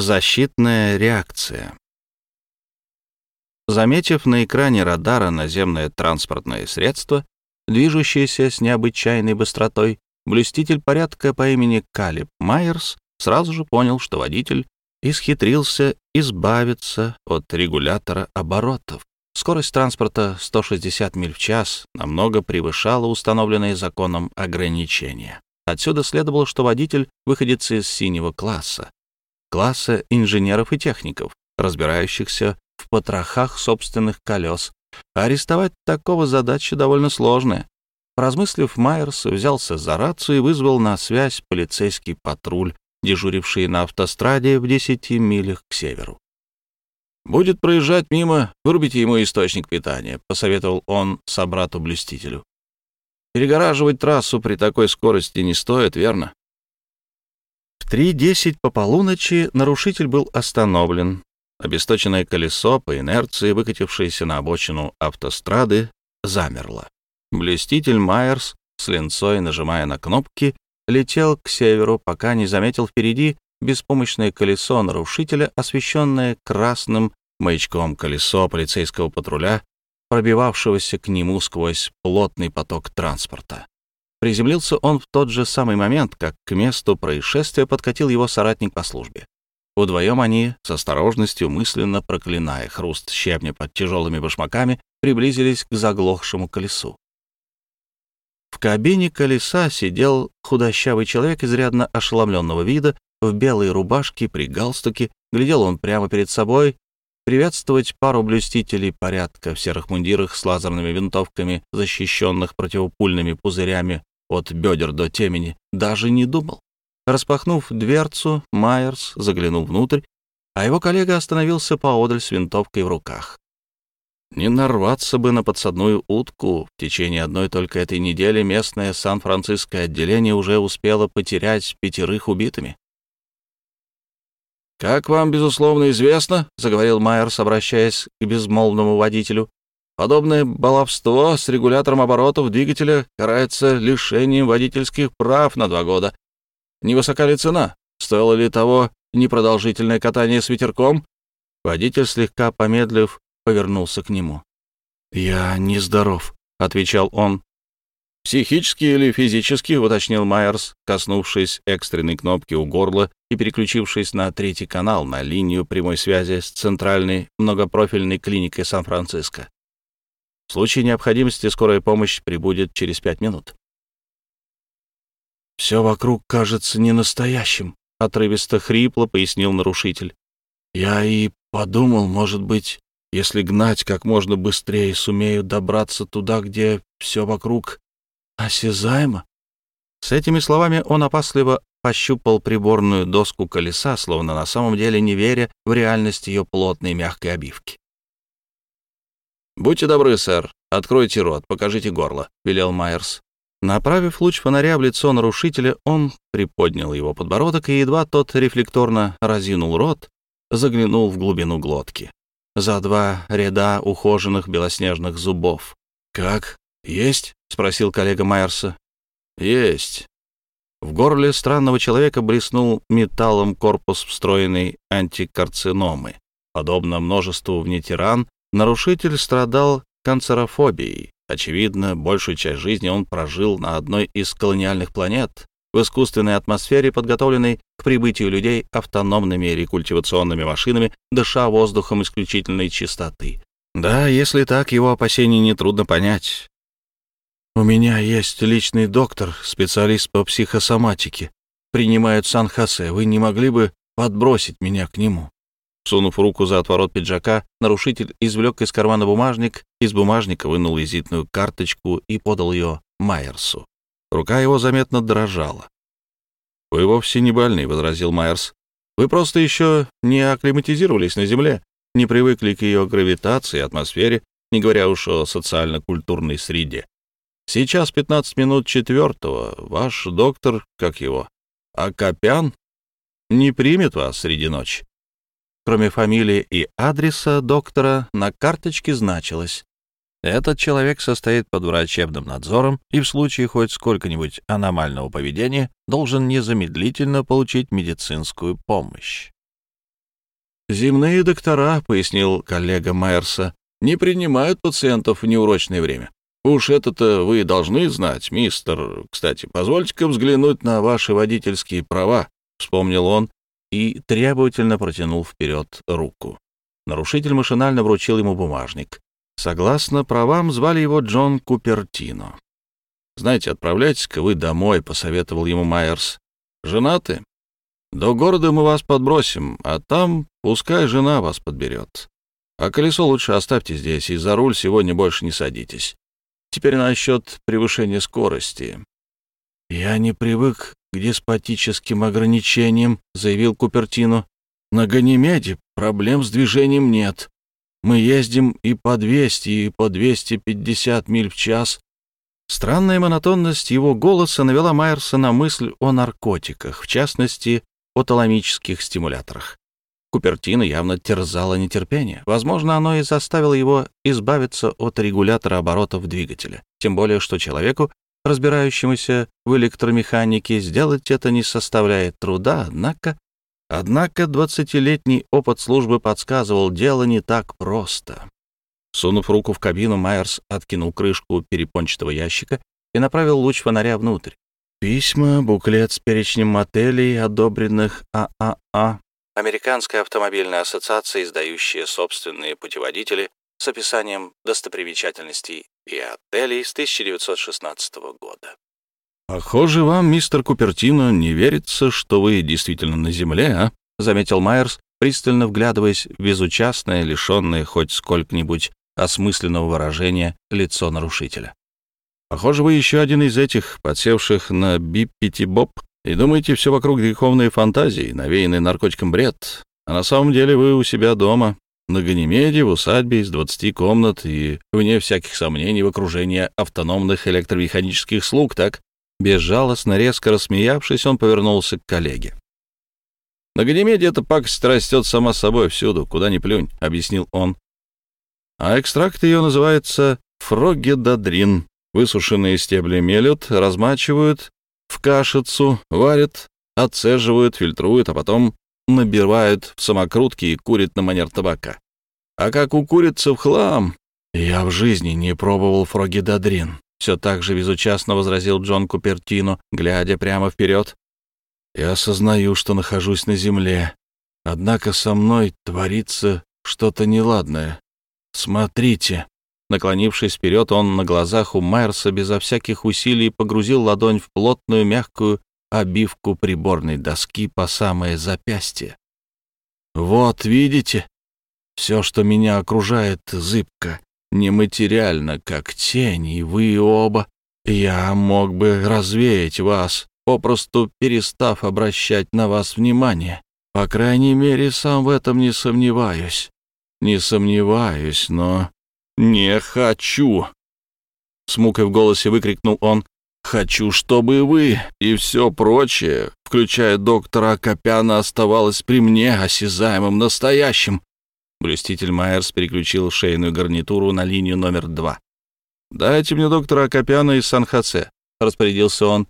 Защитная реакция. Заметив на экране радара наземное транспортное средство, движущееся с необычайной быстротой, блюститель порядка по имени Калиб Майерс сразу же понял, что водитель исхитрился избавиться от регулятора оборотов. Скорость транспорта 160 миль в час намного превышала установленные законом ограничения. Отсюда следовало, что водитель выходит из синего класса, класса инженеров и техников, разбирающихся в потрохах собственных колес. А арестовать такого задача довольно сложная. Поразмыслив, Майерс взялся за рацию и вызвал на связь полицейский патруль, дежуривший на автостраде в десяти милях к северу. «Будет проезжать мимо, вырубите ему источник питания», — посоветовал он собрату-блюстителю. «Перегораживать трассу при такой скорости не стоит, верно?» В 3.10 по полуночи нарушитель был остановлен. Обесточенное колесо, по инерции выкатившееся на обочину автострады, замерло. Блюститель Майерс с линцой, нажимая на кнопки, летел к северу, пока не заметил впереди беспомощное колесо нарушителя, освещенное красным маячком колесо полицейского патруля, пробивавшегося к нему сквозь плотный поток транспорта. Приземлился он в тот же самый момент, как к месту происшествия подкатил его соратник по службе. Вдвоем они, с осторожностью, мысленно проклиная хруст щебня под тяжелыми башмаками, приблизились к заглохшему колесу. В кабине колеса сидел худощавый человек изрядно ошеломленного вида, в белой рубашке при галстуке, глядел он прямо перед собой, приветствовать пару блюстителей порядка в серых мундирах с лазерными винтовками, защищенных противопульными пузырями от бедер до темени, даже не думал. Распахнув дверцу, Майерс заглянул внутрь, а его коллега остановился поодаль с винтовкой в руках. Не нарваться бы на подсадную утку. В течение одной только этой недели местное Сан-Франциское отделение уже успело потерять пятерых убитыми. «Как вам, безусловно, известно, — заговорил Майерс, обращаясь к безмолвному водителю, — подобное баловство с регулятором оборотов двигателя карается лишением водительских прав на два года. Невысока ли цена? Стоило ли того непродолжительное катание с ветерком?» Водитель, слегка помедлив, повернулся к нему. «Я нездоров», — отвечал он. «Психически или физически?» — уточнил Майерс, коснувшись экстренной кнопки у горла и переключившись на третий канал, на линию прямой связи с центральной многопрофильной клиникой Сан-Франциско. В случае необходимости скорая помощь прибудет через пять минут. «Все вокруг кажется ненастоящим», — отрывисто хрипло пояснил нарушитель. «Я и подумал, может быть, если гнать как можно быстрее, сумею добраться туда, где все вокруг осязаемо». С этими словами он опасливо пощупал приборную доску колеса, словно на самом деле не веря в реальность ее плотной мягкой обивки. «Будьте добры, сэр, откройте рот, покажите горло», — велел Майерс. Направив луч фонаря в лицо нарушителя, он приподнял его подбородок, и едва тот рефлекторно разинул рот, заглянул в глубину глотки. За два ряда ухоженных белоснежных зубов. «Как? Есть?» — спросил коллега Майерса. «Есть». В горле странного человека блеснул металлом корпус встроенной антикарциномы. Подобно множеству внетиран, нарушитель страдал канцерофобией, Очевидно, большую часть жизни он прожил на одной из колониальных планет, в искусственной атмосфере, подготовленной к прибытию людей автономными рекультивационными машинами, дыша воздухом исключительной чистоты. Да, если так, его опасений нетрудно понять. «У меня есть личный доктор, специалист по психосоматике. Принимает Сан-Хосе. Вы не могли бы подбросить меня к нему?» Сунув руку за отворот пиджака, нарушитель извлек из кармана бумажник, из бумажника вынул визитную карточку и подал ее Майерсу. Рука его заметно дрожала. «Вы вовсе не больны», — возразил Майерс. «Вы просто еще не акклиматизировались на Земле, не привыкли к ее гравитации атмосфере, не говоря уж о социально-культурной среде. Сейчас 15 минут четвертого. Ваш доктор, как его, Акопян, не примет вас среди ночи. Кроме фамилии и адреса доктора, на карточке значилось «Этот человек состоит под врачебным надзором и в случае хоть сколько-нибудь аномального поведения должен незамедлительно получить медицинскую помощь». «Земные доктора», — пояснил коллега Майерса, — «не принимают пациентов в неурочное время. Уж это-то вы должны знать, мистер. Кстати, позвольте-ка взглянуть на ваши водительские права», — вспомнил он и требовательно протянул вперед руку. Нарушитель машинально вручил ему бумажник. Согласно правам, звали его Джон Купертино. «Знаете, отправляйтесь-ка вы домой», — посоветовал ему Майерс. «Женаты? До города мы вас подбросим, а там пускай жена вас подберет. А колесо лучше оставьте здесь, и за руль сегодня больше не садитесь. Теперь насчет превышения скорости. «Я не привык к деспотическим ограничениям», — заявил Купертино. «На Ганимеде проблем с движением нет. Мы ездим и по 200, и по 250 миль в час». Странная монотонность его голоса навела Майерса на мысль о наркотиках, в частности, о таламических стимуляторах. Купертино явно терзало нетерпение. Возможно, оно и заставило его избавиться от регулятора оборотов двигателя. Тем более, что человеку, разбирающемуся в электромеханике, сделать это не составляет труда, однако... Однако двадцатилетний опыт службы подсказывал, дело не так просто. Сунув руку в кабину, Майерс откинул крышку перепончатого ящика и направил луч фонаря внутрь. Письма, буклет с перечнем мотелей, одобренных ААА, Американская автомобильная ассоциация, издающая собственные путеводители с описанием достопримечательностей и отелей с 1916 года. «Похоже, вам, мистер Купертино, не верится, что вы действительно на Земле, а?» — заметил Майерс, пристально вглядываясь в безучастное, лишенное хоть сколько-нибудь осмысленного выражения лицо нарушителя. Похоже, вы еще один из этих, подсевших на биппити-боб, и думаете, все вокруг греховные фантазии, навеянный наркотиком бред. А на самом деле вы у себя дома, на Ганимеде, в усадьбе из 20 комнат и, вне всяких сомнений, в окружении автономных электромеханических слуг, так? Безжалостно, резко рассмеявшись, он повернулся к коллеге. «На Ганимеде эта пакость растет сама собой всюду, куда ни плюнь», — объяснил он. «А экстракт ее называется фрогедадрин. Высушенные стебли мелют, размачивают в кашицу, варят, отцеживают, фильтруют, а потом набивают в самокрутки и курят на манер табака. А как укурится в хлам... Я в жизни не пробовал фрогидадрин. Все так же безучастно возразил Джон Купертино, глядя прямо вперед. Я осознаю, что нахожусь на земле. Однако со мной творится что-то неладное. Смотрите. Наклонившись вперед, он на глазах у Майерса безо всяких усилий погрузил ладонь в плотную мягкую обивку приборной доски по самое запястье. «Вот, видите? Все, что меня окружает, зыбко, нематериально, как тень, и вы оба. Я мог бы развеять вас, попросту перестав обращать на вас внимание. По крайней мере, сам в этом не сомневаюсь. Не сомневаюсь, но «Не хочу!» С мукой в голосе выкрикнул он. «Хочу, чтобы вы и все прочее, включая доктора Акопяна, оставалось при мне осязаемым настоящим». Блюститель Майерс переключил шейную гарнитуру на линию номер два. «Дайте мне доктора Акопяна из Сан-Хосе», — распорядился он.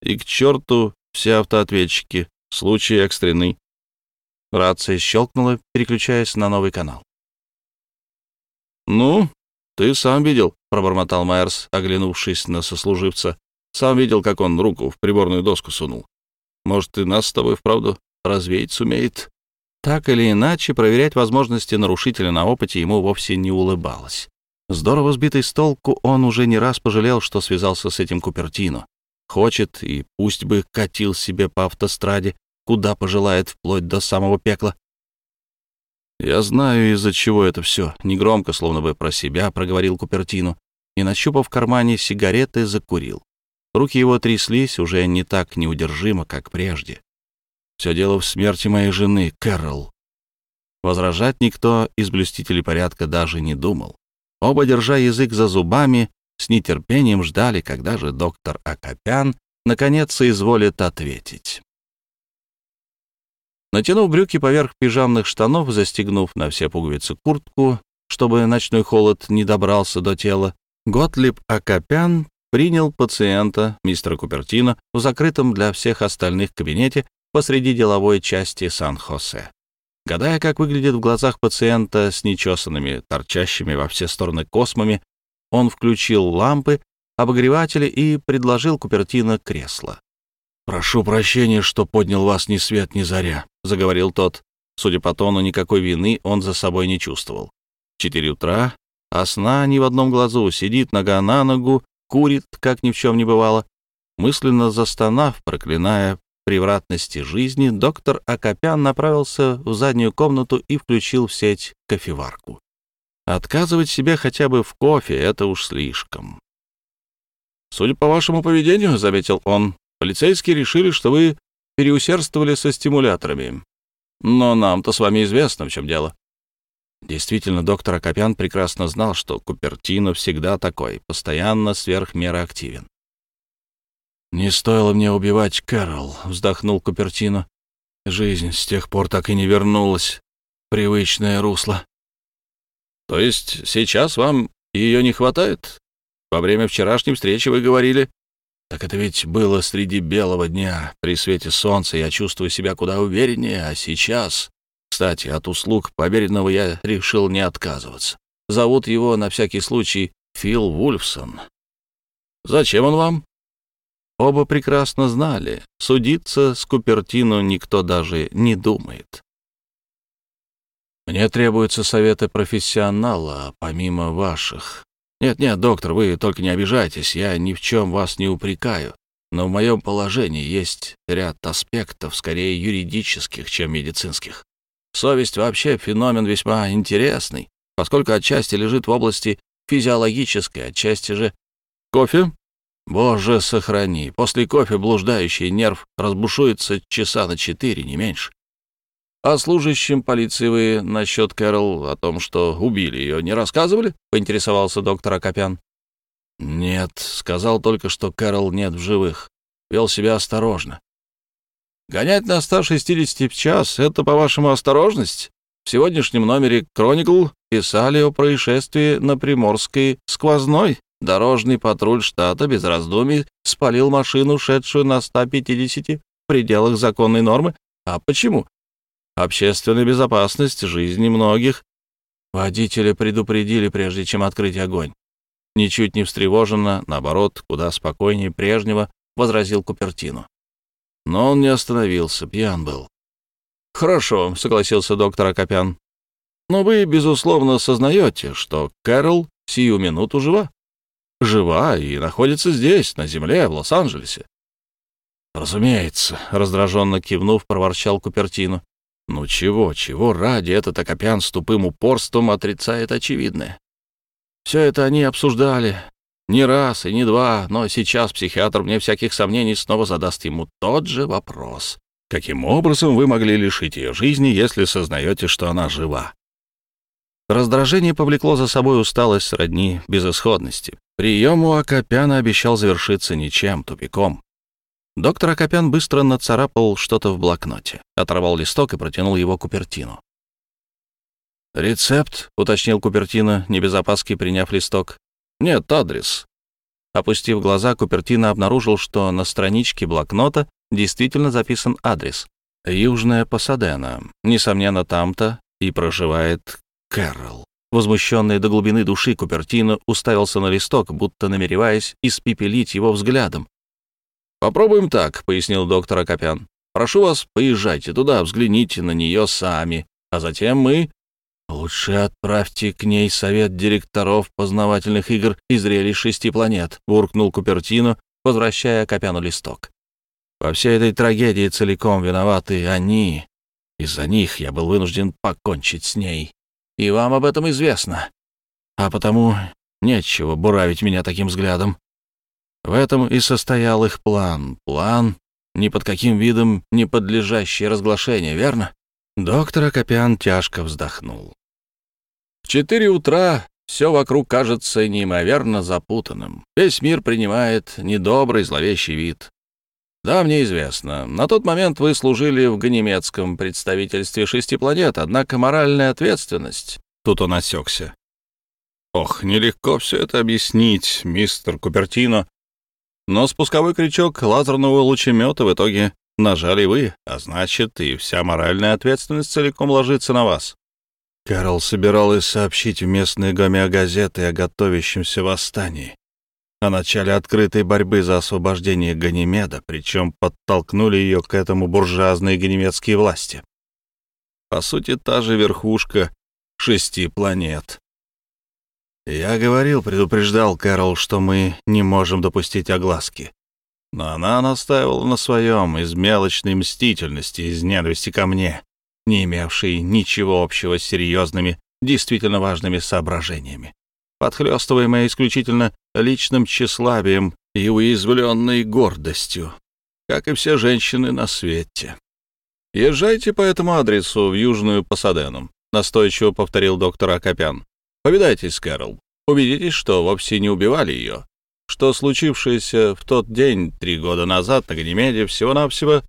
«И к черту все автоответчики. Случай экстренный». Рация щелкнула, переключаясь на новый канал. «Ну, ты сам видел», — пробормотал Майерс, оглянувшись на сослуживца. «Сам видел, как он руку в приборную доску сунул. Может, и нас с тобой вправду развеять сумеет?» Так или иначе, проверять возможности нарушителя на опыте ему вовсе не улыбалось. Здорово сбитый с толку, он уже не раз пожалел, что связался с этим Купертино. Хочет, и пусть бы катил себе по автостраде, куда пожелает, вплоть до самого пекла. «Я знаю, из-за чего это все», — негромко, словно бы про себя, проговорил Купертину и, нащупав в кармане сигареты, закурил. Руки его тряслись уже не так неудержимо, как прежде. «Все дело в смерти моей жены, Кэрол». Возражать никто из блюстителей порядка даже не думал. Оба, держа язык за зубами, с нетерпением ждали, когда же доктор Акопян наконец соизволит ответить. Натянув брюки поверх пижамных штанов, застегнув на все пуговицы куртку, чтобы ночной холод не добрался до тела, Готлиб Акопян принял пациента, мистера Купертино, в закрытом для всех остальных кабинете посреди деловой части Сан-Хосе. Гадая, как выглядит в глазах пациента с нечесанными, торчащими во все стороны космами, он включил лампы, обогреватели и предложил Купертино кресло. «Прошу прощения, что поднял вас ни свет ни заря», — заговорил тот. Судя по тону, никакой вины он за собой не чувствовал. Четыре утра, а сна ни в одном глазу, сидит нога на ногу, курит, как ни в чем не бывало. Мысленно застонав, проклиная превратности жизни, доктор Акопян направился в заднюю комнату и включил в сеть кофеварку. Отказывать себе хотя бы в кофе — это уж слишком. «Судя по вашему поведению, — заметил он, — полицейские решили, что вы переусердствовали со стимуляторами. Но нам-то с вами известно, в чем дело». Действительно, доктор Акопян прекрасно знал, что Купертино всегда такой, постоянно сверх меры активен. «Не стоило мне убивать Кэрол», — вздохнул Купертино. «Жизнь с тех пор так и не вернулась. Привычное русло». «То есть сейчас вам ее не хватает? Во время вчерашней встречи вы говорили...» «Так это ведь было среди белого дня. При свете солнца я чувствую себя куда увереннее, а сейчас...» Кстати, от услуг поверенного я решил не отказываться. Зовут его, на всякий случай, Фил Вульфсон. «Зачем он вам?» Оба прекрасно знали, судиться с Купертино никто даже не думает. «Мне требуются советы профессионала, помимо ваших. Нет-нет, доктор, вы только не обижайтесь, я ни в чем вас не упрекаю, но в моем положении есть ряд аспектов, скорее юридических, чем медицинских. Совесть вообще феномен весьма интересный, поскольку отчасти лежит в области физиологической, отчасти же... Кофе? Боже, сохрани. После кофе блуждающий нерв разбушуется часа на четыре, не меньше. А служащим полиции вы насчет Кэрол о том, что убили ее, не рассказывали? Поинтересовался доктор Акопян. Нет, сказал только, что Кэрол нет в живых. Вел себя осторожно. Гонять на 160 в час — это, по-вашему, осторожность? В сегодняшнем номере «Кроникл» писали о происшествии на Приморской сквозной. Дорожный патруль штата без раздумий спалил машину, шедшую на 150 в пределах законной нормы. А почему? Общественная безопасность жизни многих. Водителя предупредили, прежде чем открыть огонь. Ничуть не встревоженно, наоборот, куда спокойнее прежнего, возразил Купертино. Но он не остановился, пьян был. «Хорошо», — согласился доктор Акопян. «Но вы, безусловно, сознаете, что Кэрол сию минуту жива. Жива и находится здесь, на земле, в Лос-Анджелесе». «Разумеется», — раздраженно кивнув, проворчал Купертино. «Ну чего, чего ради этот Акопян с тупым упорством отрицает очевидное? Все это они обсуждали, не раз и не два, но сейчас психиатр, мне всяких сомнений, снова задаст ему тот же вопрос. Каким образом вы могли лишить ее жизни, если сознаете, что она жива? Раздражение повлекло за собой усталость сродни безысходности. Прием у Акопяна обещал завершиться ничем, тупиком. Доктор Акопян быстро нацарапал что-то в блокноте, оторвал листок и протянул его Купертину. «Рецепт», — уточнил Купертино, не без опаски приняв листок. «Нет, адрес». Опустив глаза, Купертино обнаружил, что на страничке блокнота действительно записан адрес. Южная Пасадена. Несомненно, там-то и проживает Кэрол. Возмущенный до глубины души Купертино уставился на листок, будто намереваясь испепелить его взглядом. «Попробуем так», — пояснил доктор Акопян. «Прошу вас, поезжайте туда, взгляните на нее сами, а затем мы «Лучше отправьте к ней совет директоров познавательных игр и зрелищ шести планет», — буркнул Купертино, возвращая Копяну листок. «Во всей этой трагедии целиком виноваты они. Из-за них я был вынужден покончить с ней. И вам об этом известно. А потому нечего буравить меня таким взглядом. В этом и состоял их план. План, ни под каким видом не подлежащий разглашению, верно?» Доктор Акопян тяжко вздохнул. В четыре утра все вокруг кажется неимоверно запутанным. Весь мир принимает недобрый, зловещий вид. Да, мне известно. На тот момент вы служили в ганемецком представительстве шести планет, однако моральная ответственность... Тут он осекся. Ох, нелегко все это объяснить, мистер Купертино. Но спусковой крючок лазерного лучемета в итоге нажали вы, а значит, и вся моральная ответственность целиком ложится на вас. Кэрол собиралась сообщить в местные гомеогазеты о готовящемся восстании, о начале открытой борьбы за освобождение Ганимеда, причем подтолкнули ее к этому буржуазные ганимедские власти. По сути, та же верхушка шести планет. Я говорил, предупреждал Кэрол, что мы не можем допустить огласки. Но она настаивала на своем из мелочной мстительности, из ненависти ко мне не имевший ничего общего с серьезными, действительно важными соображениями, подхлёстываемая исключительно личным тщеславием и уязвленной гордостью, как и все женщины на свете. «Езжайте по этому адресу в Южную Пасадену», — настойчиво повторил доктор Акопян. «Повидайтесь с Кэрол. Убедитесь, что вовсе не убивали ее, что случившееся в тот день, три года назад, на Ганимеде, всего-навсего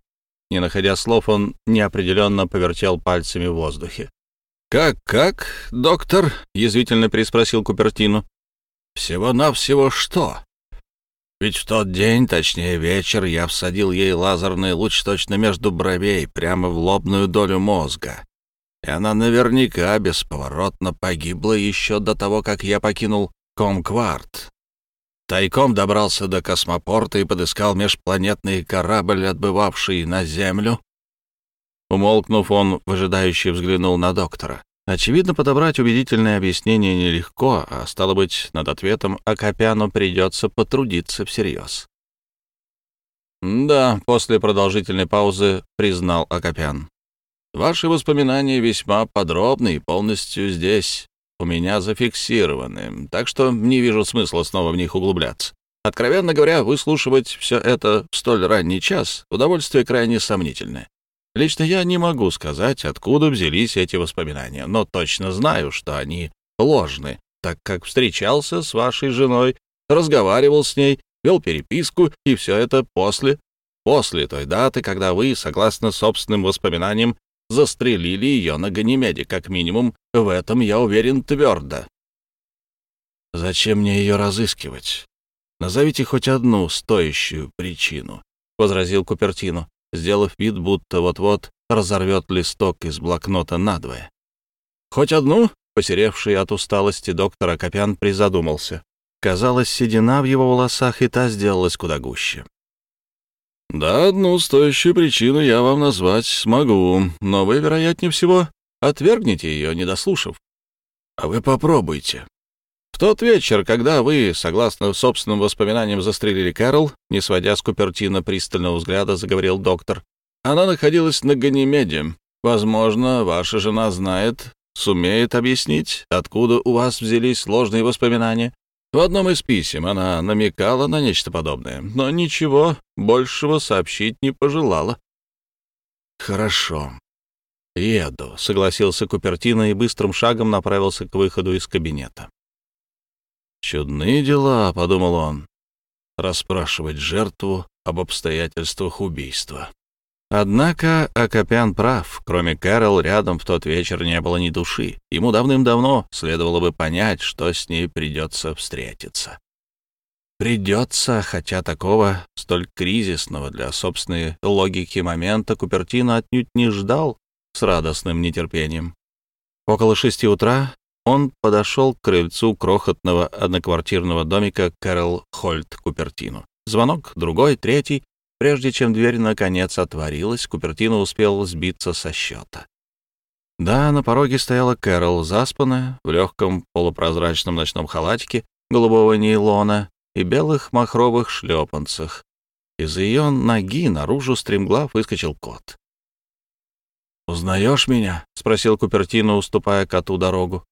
не находя слов, он неопределенно повертел пальцами в воздухе. «Как-как, доктор?» — язвительно переспросил Купертину. «Всего-навсего что? Ведь в тот день, точнее вечер, я всадил ей лазерный луч точно между бровей, прямо в лобную долю мозга. И она наверняка бесповоротно погибла еще до того, как я покинул Комкварт, Тайком добрался до космопорта и подыскал межпланетный корабль, отбывавший на Землю. Умолкнув, он выжидающе взглянул на доктора. Очевидно, подобрать убедительное объяснение нелегко, а стало быть, над ответом Акопяну придется потрудиться всерьез. «Да», — после продолжительной паузы признал Акопян. «Ваши воспоминания весьма подробны и полностью здесь, у меня зафиксированы, так что не вижу смысла снова в них углубляться. Откровенно говоря, выслушивать все это в столь ранний час — удовольствие крайне сомнительное. Лично я не могу сказать, откуда взялись эти воспоминания, но точно знаю, что они ложны, так как встречался с вашей женой, разговаривал с ней, вел переписку, и все это после, после той даты, когда вы, согласно собственным воспоминаниям, застрелили ее на Ганимеде, как минимум, в этом я уверен твердо. «Зачем мне ее разыскивать? Назовите хоть одну стоящую причину», — возразил Купертино, сделав вид, будто вот-вот разорвет листок из блокнота надвое. «Хоть одну?» — посеревший от усталости доктор Акопян призадумался. Казалось, седина в его волосах и та сделалась куда гуще. Да, одну стоящую причину я вам назвать смогу, но вы, вероятнее всего, отвергнете ее, не дослушав. А вы попробуйте. В тот вечер, когда вы, согласно собственным воспоминаниям, застрелили Кэрол, не сводя с Купертина пристального взгляда, заговорил доктор, она находилась на Ганимеде. Возможно, ваша жена знает, сумеет объяснить, откуда у вас взялись сложные воспоминания, в одном из писем она намекала на нечто подобное, но ничего большего сообщить не пожелала. «Хорошо. Еду», — согласился Купертино и быстрым шагом направился к выходу из кабинета. «Чудные дела», — подумал он, — «расспрашивать жертву об обстоятельствах убийства». Однако Акопян прав. Кроме Кэрол, рядом в тот вечер не было ни души. Ему давным-давно следовало бы понять, что с ней придется встретиться. Придется, хотя такого столь кризисного для собственной логики момента Купертино отнюдь не ждал с радостным нетерпением. Около шести утра он подошел к крыльцу крохотного одноквартирного домика Кэрол Хольт Купертино. Звонок, другой, третий, Прежде чем дверь наконец отворилась, Купертино успел сбиться со счета. Да, на пороге стояла Кэрол, заспанная, в легком полупрозрачном ночном халатике голубого нейлона и белых махровых шлепанцах. Из ее ноги наружу стремглав выскочил кот. «Узнаешь меня?» — спросил Купертино, уступая коту дорогу.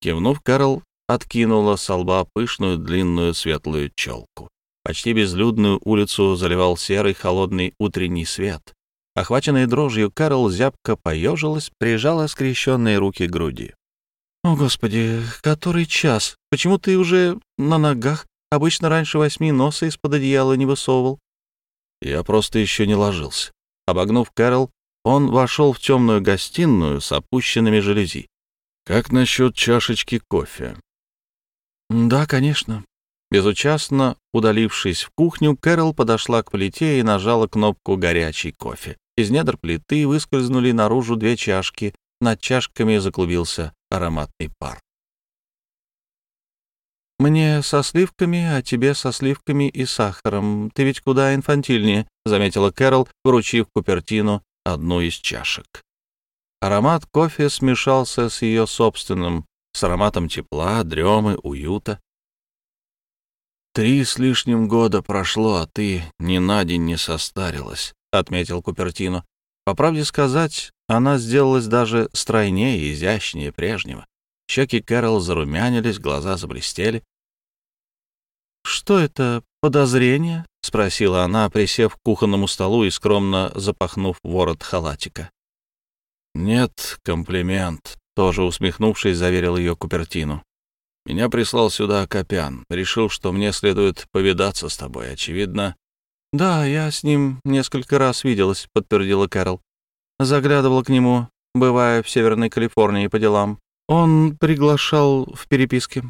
Кивнув, Кэрол откинула с лба пышную длинную светлую челку. Почти безлюдную улицу заливал серый холодный утренний свет. Охваченная дрожью, Карл зябко поежилась, прижала скрещенные руки к груди. «О, Господи, который час? Почему ты уже на ногах? Обычно раньше восьми носа из-под одеяла не высовывал». Я просто еще не ложился. Обогнув Кэрол, он вошел в темную гостиную с опущенными жалюзи. «Как насчет чашечки кофе?» «Да, конечно. Безучастно удалившись в кухню, Кэрол подошла к плите и нажала кнопку «Горячий кофе». Из недр плиты выскользнули наружу две чашки, над чашками заклубился ароматный пар. «Мне со сливками, а тебе со сливками и сахаром. Ты ведь куда инфантильнее», — заметила Кэрол, вручив Купертину одну из чашек. Аромат кофе смешался с ее собственным, с ароматом тепла, дремы, уюта. «Три с лишним года прошло, а ты ни на день не состарилась», — отметил Купертино. По правде сказать, она сделалась даже стройнее и изящнее прежнего. Щеки Кэрол зарумянились, глаза заблестели. «Что это, подозрение?» — спросила она, присев к кухонному столу и скромно запахнув ворот халатика. «Нет, комплимент», — тоже усмехнувшись, заверил ее Купертину. Меня прислал сюда Копян. Решил, что мне следует повидаться с тобой. Очевидно...» «Да, я с ним несколько раз виделась», — подтвердила Кэрол. Заглядывала к нему, бывая в Северной Калифорнии по делам. Он приглашал в переписке.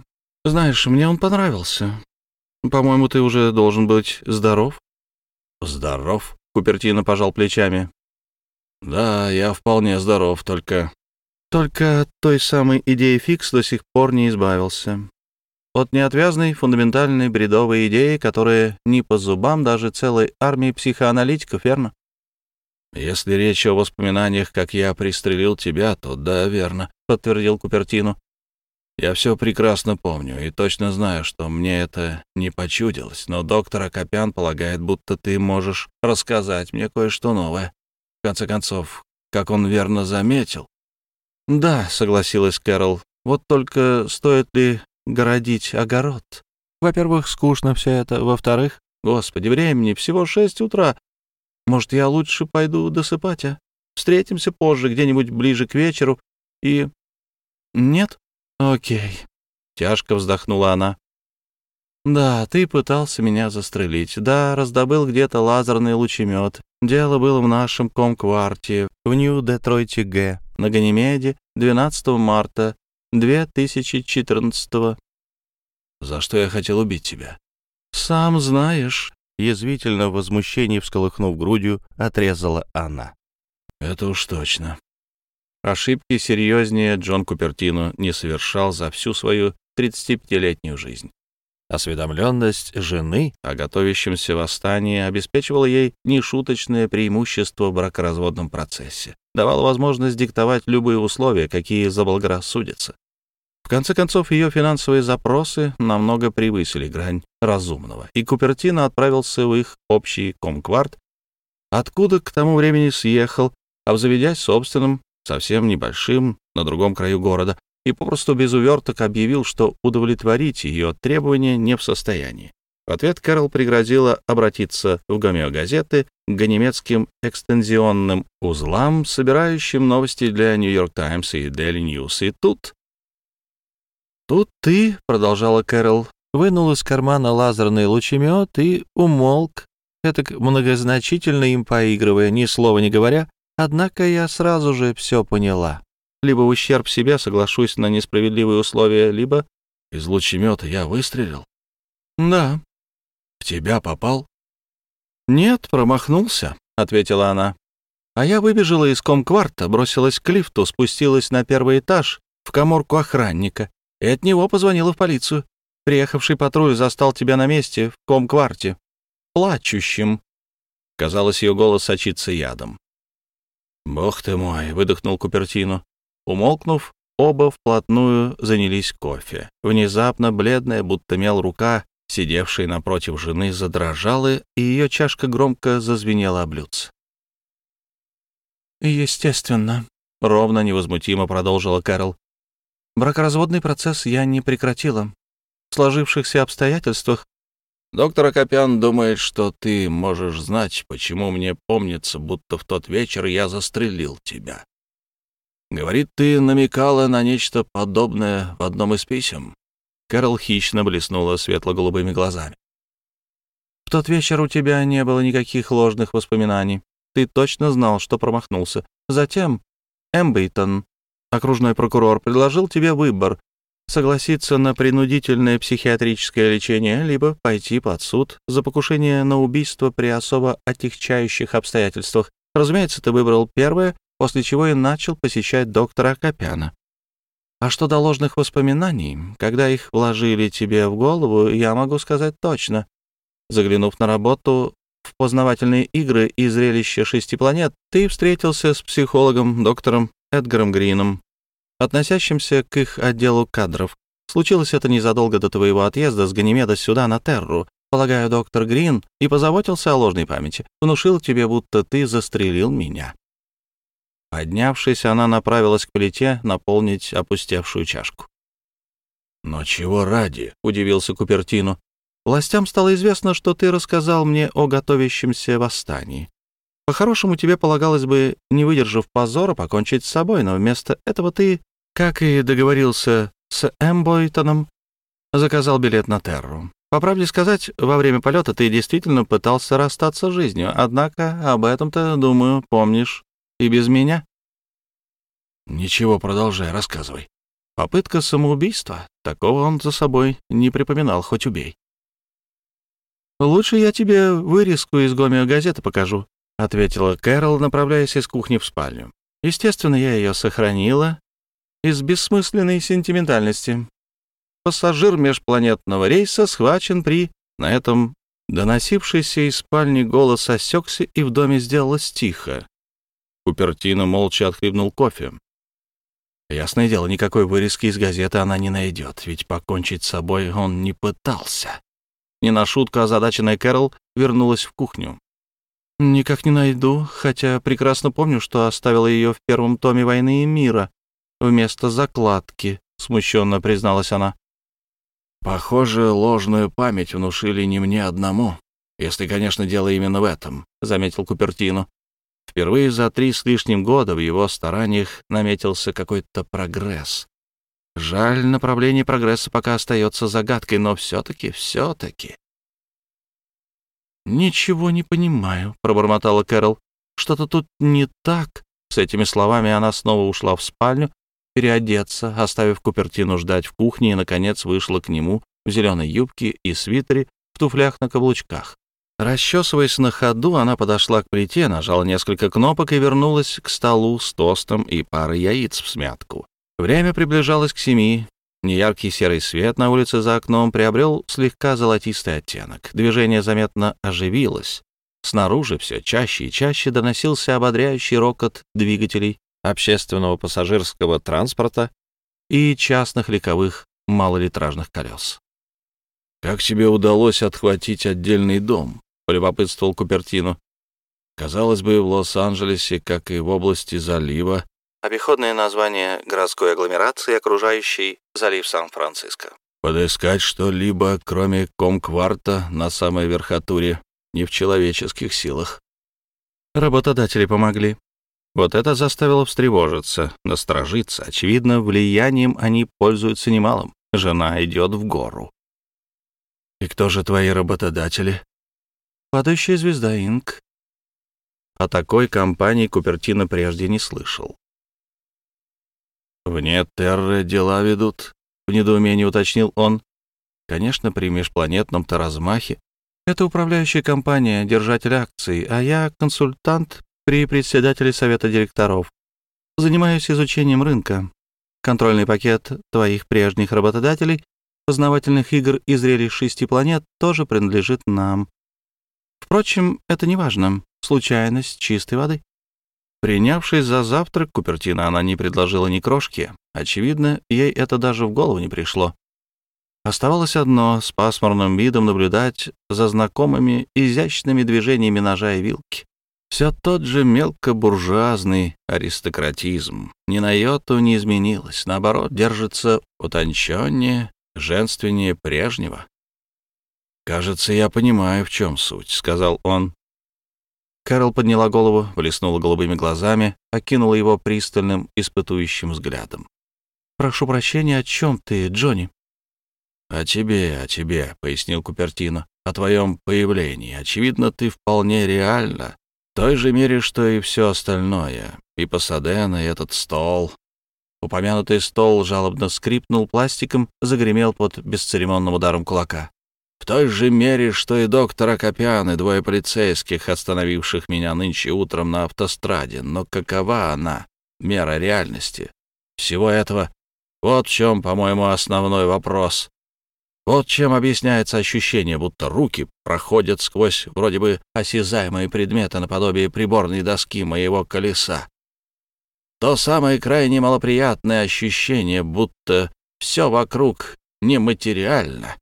Знаешь, мне он понравился. По-моему, ты уже должен быть здоров. Здоров? Купертино пожал плечами. Да, я вполне здоров, только только от той самой идеи фикс до сих пор не избавился. От неотвязной, фундаментальной, бредовой идеи, которая не по зубам даже целой армии психоаналитиков, верно? «Если речь о воспоминаниях, как я пристрелил тебя, то да, верно», — подтвердил Купертину. «Я все прекрасно помню и точно знаю, что мне это не почудилось, но доктор Акопян полагает, будто ты можешь рассказать мне кое-что новое. В конце концов, как он верно заметил, «Да», — согласилась Кэрол, — «вот только стоит ли городить огород? Во-первых, скучно все это. Во-вторых, господи, времени всего шесть утра. Может, я лучше пойду досыпать, а? Встретимся позже, где-нибудь ближе к вечеру, и...» «Нет? Окей», — тяжко вздохнула она. «Да, ты пытался меня застрелить. Да, раздобыл где-то лазерный лучемет. Дело было в нашем комкварте, в Нью-Детройте Г на Ганимеде 12 марта 2014 -го. «За что я хотел убить тебя?» «Сам знаешь», — язвительно в возмущении всколыхнув грудью, отрезала она. «Это уж точно». Ошибки серьезнее Джон Купертино не совершал за всю свою 35-летнюю жизнь. Осведомленность жены о готовящемся восстании обеспечивала ей нешуточное преимущество в бракоразводном процессе, давала возможность диктовать любые условия, какие заблагорассудятся. В конце концов, ее финансовые запросы намного превысили грань разумного, и Купертино отправился в их общий комкварт, откуда к тому времени съехал, обзаведясь собственным, совсем небольшим, на другом краю города, и попросту без уверток объявил, что удовлетворить ее требования не в состоянии. В ответ Кэрол пригрозила обратиться в гомеогазеты к немецким экстензионным узлам, собирающим новости для «Нью-Йорк Таймс» и «Дели Ньюс». И тут... «Тут ты», — продолжала Кэрол, вынул из кармана лазерный лучемет и умолк, это многозначительно им поигрывая, ни слова не говоря, однако я сразу же все поняла. Либо в ущерб себе соглашусь на несправедливые условия, либо... Из лучемета я выстрелил? Да. В тебя попал? Нет, промахнулся, ответила она. А я выбежала из комкварта, бросилась к лифту, спустилась на первый этаж, в коморку охранника, и от него позвонила в полицию. Приехавший патруль застал тебя на месте, в комкварте, плачущим. Казалось, ее голос сочится ядом. «Бог ты мой!» — выдохнул Купертино. Умолкнув, оба вплотную занялись кофе. Внезапно бледная, будто мел рука, сидевшей напротив жены, задрожала, и ее чашка громко зазвенела о блюдце. «Естественно», — ровно невозмутимо продолжила Кэрол. «Бракоразводный процесс я не прекратила. В сложившихся обстоятельствах Доктор Акопян думает, что ты можешь знать, почему мне помнится, будто в тот вечер я застрелил тебя. Говорит, ты намекала на нечто подобное в одном из писем. Кэрол хищно блеснула светло-голубыми глазами. В тот вечер у тебя не было никаких ложных воспоминаний. Ты точно знал, что промахнулся. Затем Эмбейтон, окружной прокурор, предложил тебе выбор согласиться на принудительное психиатрическое лечение, либо пойти под суд за покушение на убийство при особо отягчающих обстоятельствах. Разумеется, ты выбрал первое, после чего и начал посещать доктора Акопяна. А что до ложных воспоминаний, когда их вложили тебе в голову, я могу сказать точно. Заглянув на работу в познавательные игры и зрелище шести планет, ты встретился с психологом доктором Эдгаром Грином, относящимся к их отделу кадров. Случилось это незадолго до твоего отъезда с Ганимеда сюда, на Терру. Полагаю, доктор Грин и позаботился о ложной памяти. Внушил тебе, будто ты застрелил меня. Поднявшись, она направилась к плите наполнить опустевшую чашку. «Но чего ради?» — удивился Купертину. «Властям стало известно, что ты рассказал мне о готовящемся восстании. По-хорошему, тебе полагалось бы, не выдержав позора, покончить с собой, но вместо этого ты как и договорился с Эмбойтоном, заказал билет на Терру. По правде сказать, во время полета ты действительно пытался расстаться с жизнью, однако об этом-то, думаю, помнишь и без меня. Ничего, продолжай, рассказывай. Попытка самоубийства. Такого он за собой не припоминал, хоть убей. «Лучше я тебе вырезку из гомеогазеты покажу», — ответила Кэрол, направляясь из кухни в спальню. Естественно, я ее сохранила, из бессмысленной сентиментальности. Пассажир межпланетного рейса схвачен при... На этом доносившийся из спальни голос осекся, и в доме сделалось тихо. Купертино молча отхлебнул кофе. Ясное дело, никакой вырезки из газеты она не найдет, ведь покончить с собой он не пытался. Не на шутку озадаченная Кэрол вернулась в кухню. «Никак не найду, хотя прекрасно помню, что оставила ее в первом томе «Войны и мира», вместо закладки», — смущенно призналась она. «Похоже, ложную память внушили не мне одному, если, конечно, дело именно в этом», — заметил Купертино. Впервые за три с лишним года в его стараниях наметился какой-то прогресс. Жаль, направление прогресса пока остается загадкой, но все-таки, все-таки. «Ничего не понимаю», — пробормотала Кэрол. «Что-то тут не так». С этими словами она снова ушла в спальню, переодеться, оставив Купертину ждать в кухне, и, наконец, вышла к нему в зеленой юбке и свитере, в туфлях на каблучках. Расчесываясь на ходу, она подошла к плите, нажала несколько кнопок и вернулась к столу с тостом и парой яиц в смятку. Время приближалось к семи. Неяркий серый свет на улице за окном приобрел слегка золотистый оттенок. Движение заметно оживилось. Снаружи все чаще и чаще доносился ободряющий рокот двигателей, общественного пассажирского транспорта и частных легковых малолитражных колес. «Как тебе удалось отхватить отдельный дом?» — полюбопытствовал Купертину. «Казалось бы, в Лос-Анджелесе, как и в области залива, Обиходное название городской агломерации, окружающей залив Сан-Франциско. Подыскать что-либо, кроме комкварта на самой верхотуре, не в человеческих силах. Работодатели помогли. Вот это заставило встревожиться, насторожиться. Очевидно, влиянием они пользуются немалым. Жена идет в гору. «И кто же твои работодатели?» «Падающая звезда Инк». О такой компании Купертино прежде не слышал. «Вне Терры дела ведут», — в недоумении уточнил он. «Конечно, при межпланетном-то размахе. Это управляющая компания, держатель акций, а я консультант при председателе совета директоров. Занимаюсь изучением рынка. Контрольный пакет твоих прежних работодателей, познавательных игр и зрелищ шести планет тоже принадлежит нам. Впрочем, это не важно. Случайность чистой воды. Принявшись за завтрак, Купертина она не предложила ни крошки. Очевидно, ей это даже в голову не пришло. Оставалось одно — с пасмурным видом наблюдать за знакомыми изящными движениями ножа и вилки. Все тот же мелкобуржуазный аристократизм. Ни на йоту не изменилось, наоборот, держится утонченнее, женственнее прежнего. «Кажется, я понимаю, в чем суть», — сказал он. Кэрол подняла голову, блеснула голубыми глазами, окинула его пристальным, испытующим взглядом. «Прошу прощения, о чем ты, Джонни?» «О тебе, о тебе», — пояснил Купертино, — «о твоем появлении. Очевидно, ты вполне реально той же мере, что и все остальное. И Пасадена, и этот стол. Упомянутый стол жалобно скрипнул пластиком, загремел под бесцеремонным ударом кулака. В той же мере, что и доктор Акопян, двое полицейских, остановивших меня нынче утром на автостраде. Но какова она, мера реальности? Всего этого вот в чем, по-моему, основной вопрос. Вот чем объясняется ощущение, будто руки проходят сквозь вроде бы осязаемые предметы наподобие приборной доски моего колеса. То самое крайне малоприятное ощущение, будто все вокруг нематериально,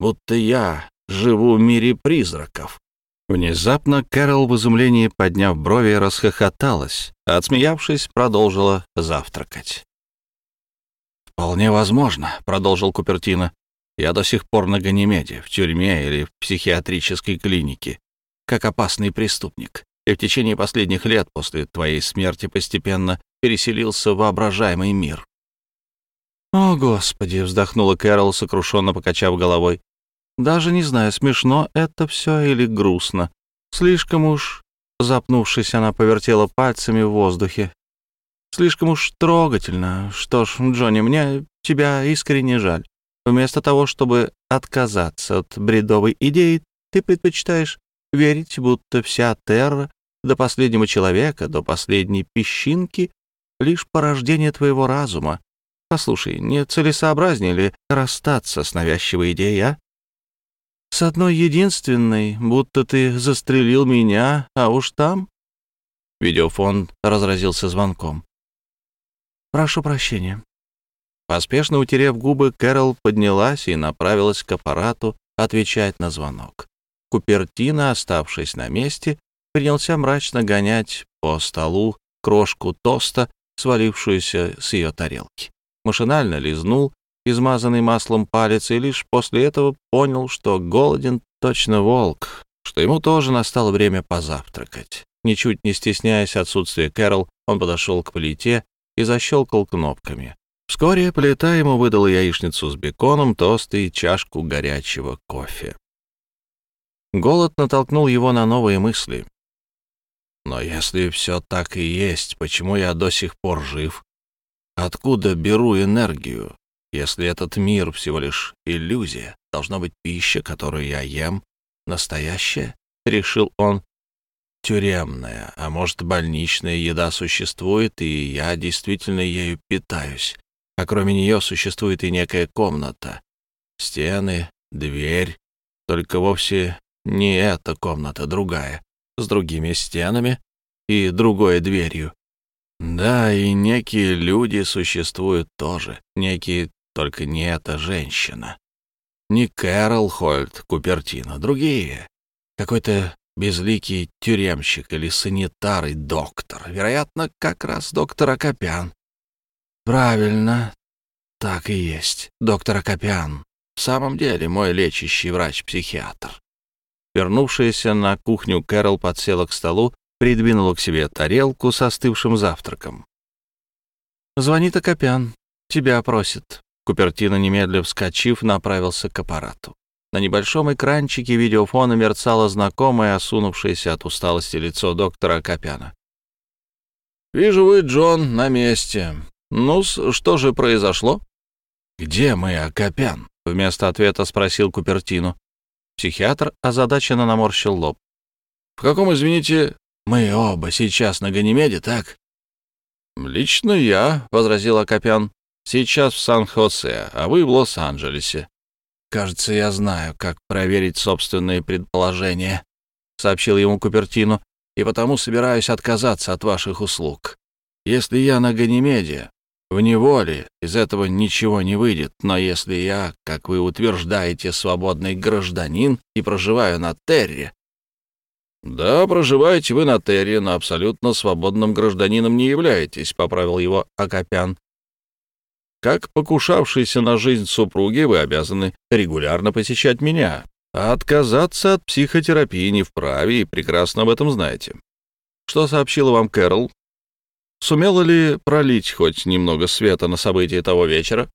будто я живу в мире призраков. Внезапно Кэрол в изумлении, подняв брови, расхохоталась, а, отсмеявшись, продолжила завтракать. «Вполне возможно», — продолжил Купертино. «Я до сих пор на Ганимеде, в тюрьме или в психиатрической клинике, как опасный преступник, и в течение последних лет после твоей смерти постепенно переселился в воображаемый мир». «О, Господи!» — вздохнула Кэрол, сокрушенно покачав головой. «Даже не знаю, смешно это все или грустно. Слишком уж...» Запнувшись, она повертела пальцами в воздухе. Слишком уж трогательно. Что ж, Джонни, мне тебя искренне жаль. Вместо того, чтобы отказаться от бредовой идеи, ты предпочитаешь верить, будто вся терра до последнего человека, до последней песчинки — лишь порождение твоего разума. Послушай, не целесообразнее ли расстаться с навязчивой идеей, а? С одной единственной, будто ты застрелил меня, а уж там... Видеофон разразился звонком. Прошу прощения». Поспешно утерев губы, Кэрол поднялась и направилась к аппарату отвечать на звонок. Купертина, оставшись на месте, принялся мрачно гонять по столу крошку тоста, свалившуюся с ее тарелки. Машинально лизнул измазанный маслом палец и лишь после этого понял, что голоден точно волк, что ему тоже настало время позавтракать. Ничуть не стесняясь отсутствия Кэрол, он подошел к плите и защелкал кнопками. Вскоре плита ему выдала яичницу с беконом, тост и чашку горячего кофе. Голод натолкнул его на новые мысли. Но если все так и есть, почему я до сих пор жив? Откуда беру энергию, если этот мир всего лишь иллюзия? Должна быть пища, которую я ем, настоящая, — решил он тюремная, а может, больничная еда существует, и я действительно ею питаюсь. А кроме нее существует и некая комната. Стены, дверь. Только вовсе не эта комната, другая, с другими стенами и другой дверью. Да, и некие люди существуют тоже, некие, только не эта женщина. Не Кэрол Хольт Купертино, другие. Какой-то безликий тюремщик или санитар и доктор. Вероятно, как раз доктор Акопян. Правильно, так и есть, доктор Акопян. В самом деле мой лечащий врач-психиатр. Вернувшаяся на кухню Кэрол подсела к столу, придвинула к себе тарелку с остывшим завтраком. «Звонит Акопян. Тебя просит». Купертино, немедля вскочив, направился к аппарату. На небольшом экранчике видеофона мерцало знакомое, осунувшееся от усталости лицо доктора Копяна. «Вижу вы, Джон, на месте. ну что же произошло?» «Где мы, Акопян?» — вместо ответа спросил Купертину. Психиатр озадаченно наморщил лоб. «В каком, извините, мы оба сейчас на Ганимеде, так?» «Лично я», — возразил Акопян, — «сейчас в Сан-Хосе, а вы в Лос-Анджелесе. «Кажется, я знаю, как проверить собственные предположения», — сообщил ему Купертину, «и потому собираюсь отказаться от ваших услуг. Если я на Ганимеде, в неволе, из этого ничего не выйдет, но если я, как вы утверждаете, свободный гражданин и проживаю на Терре...» «Да, проживаете вы на Терре, но абсолютно свободным гражданином не являетесь», — поправил его Акопян. Как покушавшийся на жизнь супруги, вы обязаны регулярно посещать меня, а отказаться от психотерапии не вправе и прекрасно об этом знаете. Что сообщила вам Кэрол? Сумела ли пролить хоть немного света на события того вечера?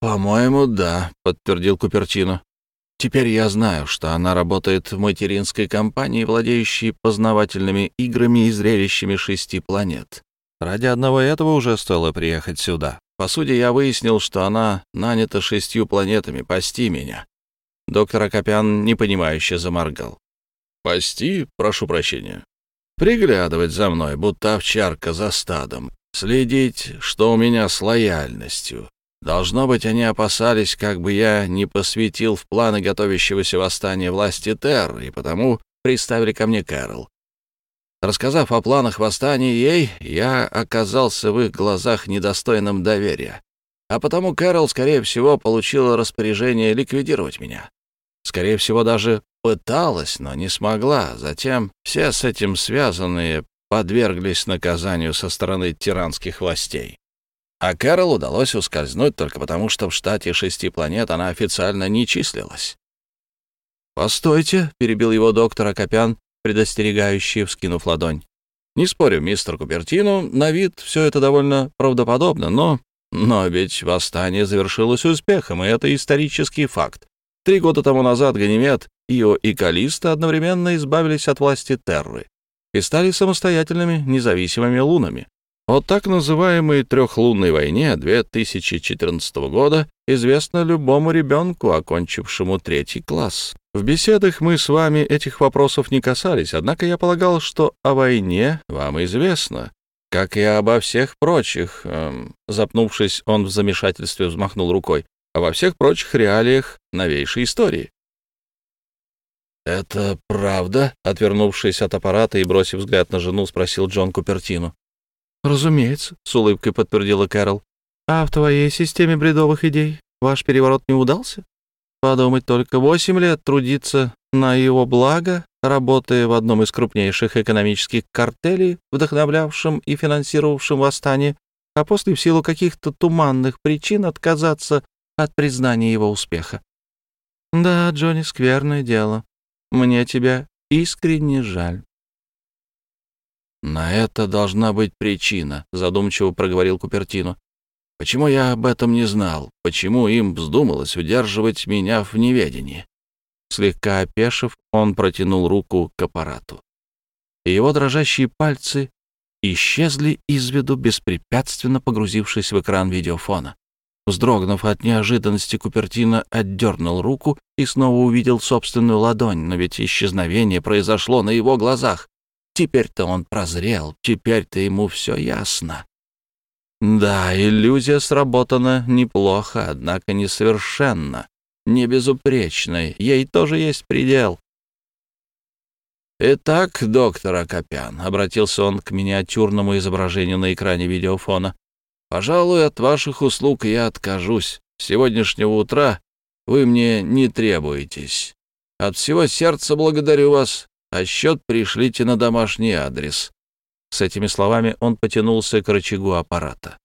«По-моему, да», — подтвердил Купертино. «Теперь я знаю, что она работает в материнской компании, владеющей познавательными играми и зрелищами шести планет. Ради одного этого уже стоило приехать сюда. По сути, я выяснил, что она нанята шестью планетами пасти меня. Доктор Акопян непонимающе заморгал. «Пасти? Прошу прощения. Приглядывать за мной, будто овчарка за стадом. Следить, что у меня с лояльностью. Должно быть, они опасались, как бы я не посвятил в планы готовящегося восстания власти Терр, и потому приставили ко мне Кэрол. Рассказав о планах восстания ей, я оказался в их глазах недостойным доверия. А потому Кэрол, скорее всего, получила распоряжение ликвидировать меня. Скорее всего, даже пыталась, но не смогла. Затем все с этим связанные подверглись наказанию со стороны тиранских властей. А Кэрол удалось ускользнуть только потому, что в штате шести планет она официально не числилась. «Постойте», — перебил его доктор Акопян, предостерегающий, вскинув ладонь. «Не спорю, мистер Купертино, на вид все это довольно правдоподобно, но... Но ведь восстание завершилось успехом, и это исторический факт. Три года тому назад Ганимед, Ио и Калиста одновременно избавились от власти Терры и стали самостоятельными независимыми лунами. О так называемой трехлунной войне 2014 года известно любому ребенку, окончившему третий класс. В беседах мы с вами этих вопросов не касались, однако я полагал, что о войне вам известно, как и обо всех прочих. Эм, запнувшись, он в замешательстве взмахнул рукой. Обо всех прочих реалиях новейшей истории. «Это правда?» — отвернувшись от аппарата и бросив взгляд на жену, спросил Джон Купертину. «Разумеется», — с улыбкой подтвердила Кэрол. «А в твоей системе бредовых идей ваш переворот не удался? Подумать только, восемь лет трудиться на его благо, работая в одном из крупнейших экономических картелей, вдохновлявшем и финансировавшем восстание, а после в силу каких-то туманных причин отказаться от признания его успеха. Да, Джонни, скверное дело. Мне тебя искренне жаль. «На это должна быть причина», — задумчиво проговорил Купертино. «Почему я об этом не знал? Почему им вздумалось удерживать меня в неведении?» Слегка опешив, он протянул руку к аппарату. И его дрожащие пальцы исчезли из виду, беспрепятственно погрузившись в экран видеофона. Вздрогнув от неожиданности, Купертино отдернул руку и снова увидел собственную ладонь, но ведь исчезновение произошло на его глазах. Теперь-то он прозрел, теперь-то ему все ясно. Да, иллюзия сработана неплохо, однако несовершенно, не безупречной, ей тоже есть предел. «Итак, доктор Акопян», — обратился он к миниатюрному изображению на экране видеофона, «пожалуй, от ваших услуг я откажусь. С сегодняшнего утра вы мне не требуетесь. От всего сердца благодарю вас а счет пришлите на домашний адрес». С этими словами он потянулся к рычагу аппарата.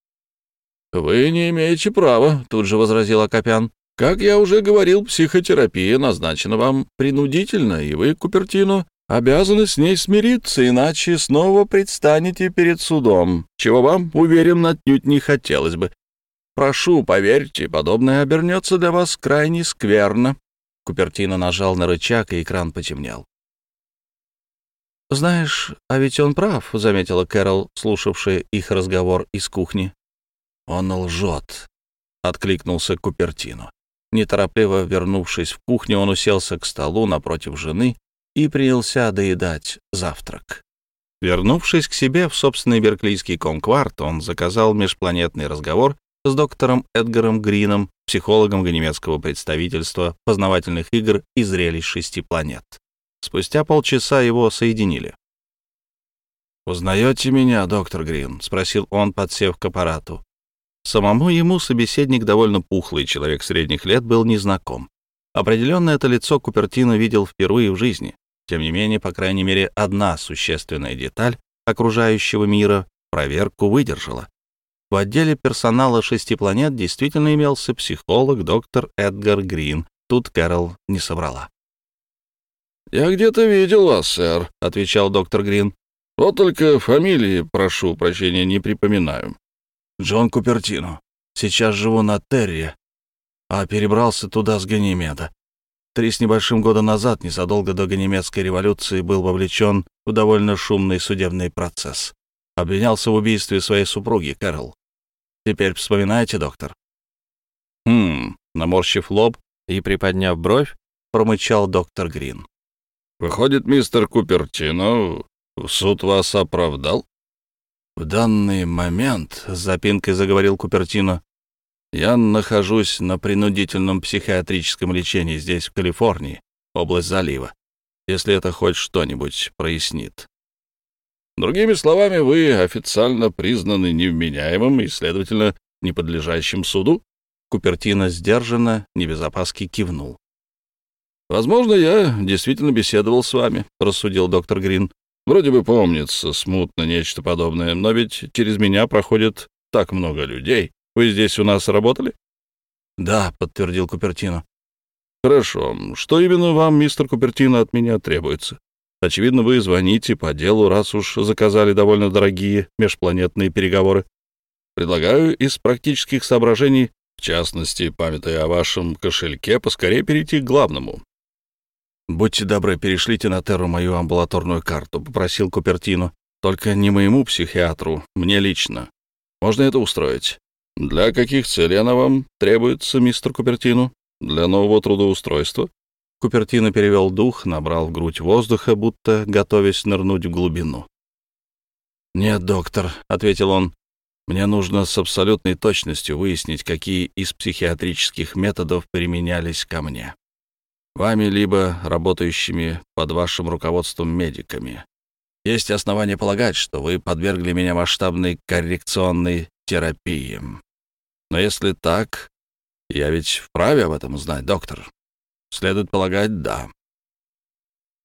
«Вы не имеете права», — тут же возразил Акопян. «Как я уже говорил, психотерапия назначена вам принудительно, и вы, Купертино, обязаны с ней смириться, иначе снова предстанете перед судом, чего вам, уверен, отнюдь не хотелось бы. Прошу, поверьте, подобное обернется для вас крайне скверно». Купертино нажал на рычаг, и экран потемнел. «Знаешь, а ведь он прав», — заметила Кэрол, слушавшая их разговор из кухни. «Он лжет», — откликнулся Купертино. Неторопливо вернувшись в кухню, он уселся к столу напротив жены и принялся доедать завтрак. Вернувшись к себе в собственный берклийский конкварт, он заказал межпланетный разговор с доктором Эдгаром Грином, психологом немецкого представительства познавательных игр и зрелищ шести планет. Спустя полчаса его соединили. «Узнаете меня, доктор Грин?» — спросил он, подсев к аппарату. Самому ему собеседник, довольно пухлый человек средних лет, был незнаком. Определенно это лицо Купертино видел впервые в жизни. Тем не менее, по крайней мере, одна существенная деталь окружающего мира проверку выдержала. В отделе персонала шести планет действительно имелся психолог доктор Эдгар Грин. Тут Кэрол не собрала. «Я где-то видел вас, сэр», — отвечал доктор Грин. «Вот только фамилии, прошу прощения, не припоминаю». «Джон Купертино. Сейчас живу на Терре, а перебрался туда с Ганимеда. Три с небольшим года назад, незадолго до Ганимедской революции, был вовлечен в довольно шумный судебный процесс. обвинялся в убийстве своей супруги, Кэрол. Теперь вспоминаете, доктор?» «Хм», — наморщив лоб и приподняв бровь, промычал доктор Грин. «Выходит, мистер Купертино, суд вас оправдал?» «В данный момент», — с запинкой заговорил Купертино, «я нахожусь на принудительном психиатрическом лечении здесь, в Калифорнии, область залива, если это хоть что-нибудь прояснит». Другими словами, вы официально признаны невменяемым и, следовательно, неподлежащим суду? Купертино сдержанно, не без опаски кивнул. «Возможно, я действительно беседовал с вами», — рассудил доктор Грин. «Вроде бы помнится смутно нечто подобное, но ведь через меня проходит так много людей. Вы здесь у нас работали?» «Да», — подтвердил Купертино. «Хорошо. Что именно вам, мистер Купертино, от меня требуется?» Очевидно, вы звоните по делу, раз уж заказали довольно дорогие межпланетные переговоры. Предлагаю из практических соображений, в частности, памятая о вашем кошельке, поскорее перейти к главному. «Будьте добры, перешлите на Терру мою амбулаторную карту», — попросил Купертино. «Только не моему психиатру, мне лично. Можно это устроить?» «Для каких целей она вам требуется, мистер Купертино? Для нового трудоустройства?» Купертино перевел дух, набрал в грудь воздуха, будто готовясь нырнуть в глубину. «Нет, доктор», — ответил он, — «мне нужно с абсолютной точностью выяснить, какие из психиатрических методов применялись ко мне. Вами либо работающими под вашим руководством медиками. Есть основания полагать, что вы подвергли меня масштабной коррекционной терапии. Но если так, я ведь вправе об этом знать, доктор. Следует полагать, да.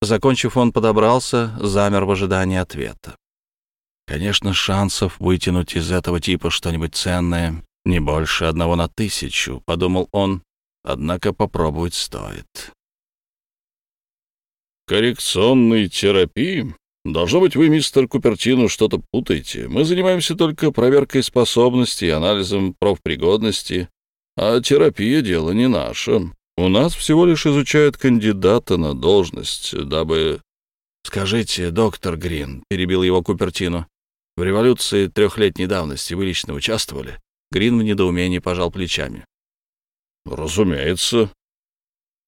Закончив, он подобрался, замер в ожидании ответа. Конечно, шансов вытянуть из этого типа что-нибудь ценное не больше одного на тысячу, подумал он, однако попробовать стоит. Коррекционной терапии? Должно быть, вы, мистер Купертино, что-то путаете. Мы занимаемся только проверкой способностей, анализом профпригодности, а терапия — дело не наше. У нас всего лишь изучают кандидата на должность, дабы... «Скажите, доктор Грин», — перебил его Купертино, — «в революции трехлетней давности вы лично участвовали?» Грин в недоумении пожал плечами. «Разумеется.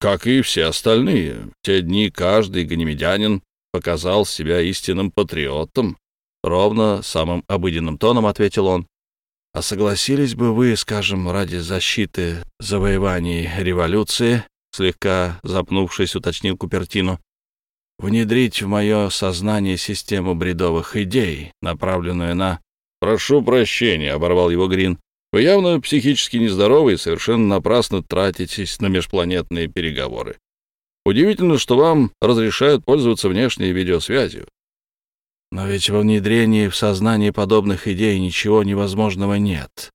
Как и все остальные. В те дни каждый ганимедянин показал себя истинным патриотом». Ровно, самым обыденным тоном ответил он. А согласились бы вы, скажем, ради защиты завоеваний революции, слегка запнувшись, уточнил Купертину, внедрить в мое сознание систему бредовых идей, направленную на... «Прошу прощения», — оборвал его Грин. «Вы явно психически нездоровы и совершенно напрасно тратитесь на межпланетные переговоры. Удивительно, что вам разрешают пользоваться внешней видеосвязью. Но ведь во внедрении в сознание подобных идей ничего невозможного нет.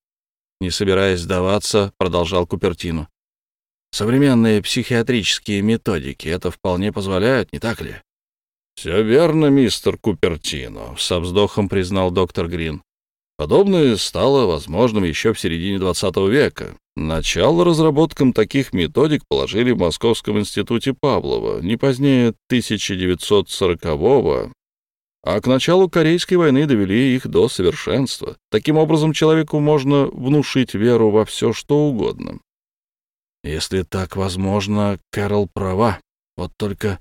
Не собираясь сдаваться, продолжал Купертину. Современные психиатрические методики это вполне позволяют, не так ли? «Все верно, мистер Купертино», — со вздохом признал доктор Грин. Подобное стало возможным еще в середине XX века. Начало разработкам таких методик положили в Московском институте Павлова не позднее 1940-го а к началу Корейской войны довели их до совершенства. Таким образом, человеку можно внушить веру во все, что угодно. Если так возможно, Кэрол права. Вот только...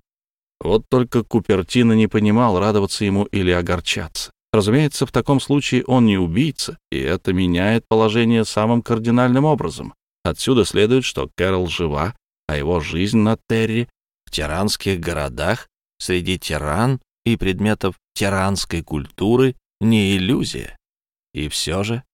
Вот только Купертино не понимал, радоваться ему или огорчаться. Разумеется, в таком случае он не убийца, и это меняет положение самым кардинальным образом. Отсюда следует, что Кэрол жива, а его жизнь на Терре, в тиранских городах, среди тиран и предметов тиранской культуры не иллюзия. И все же...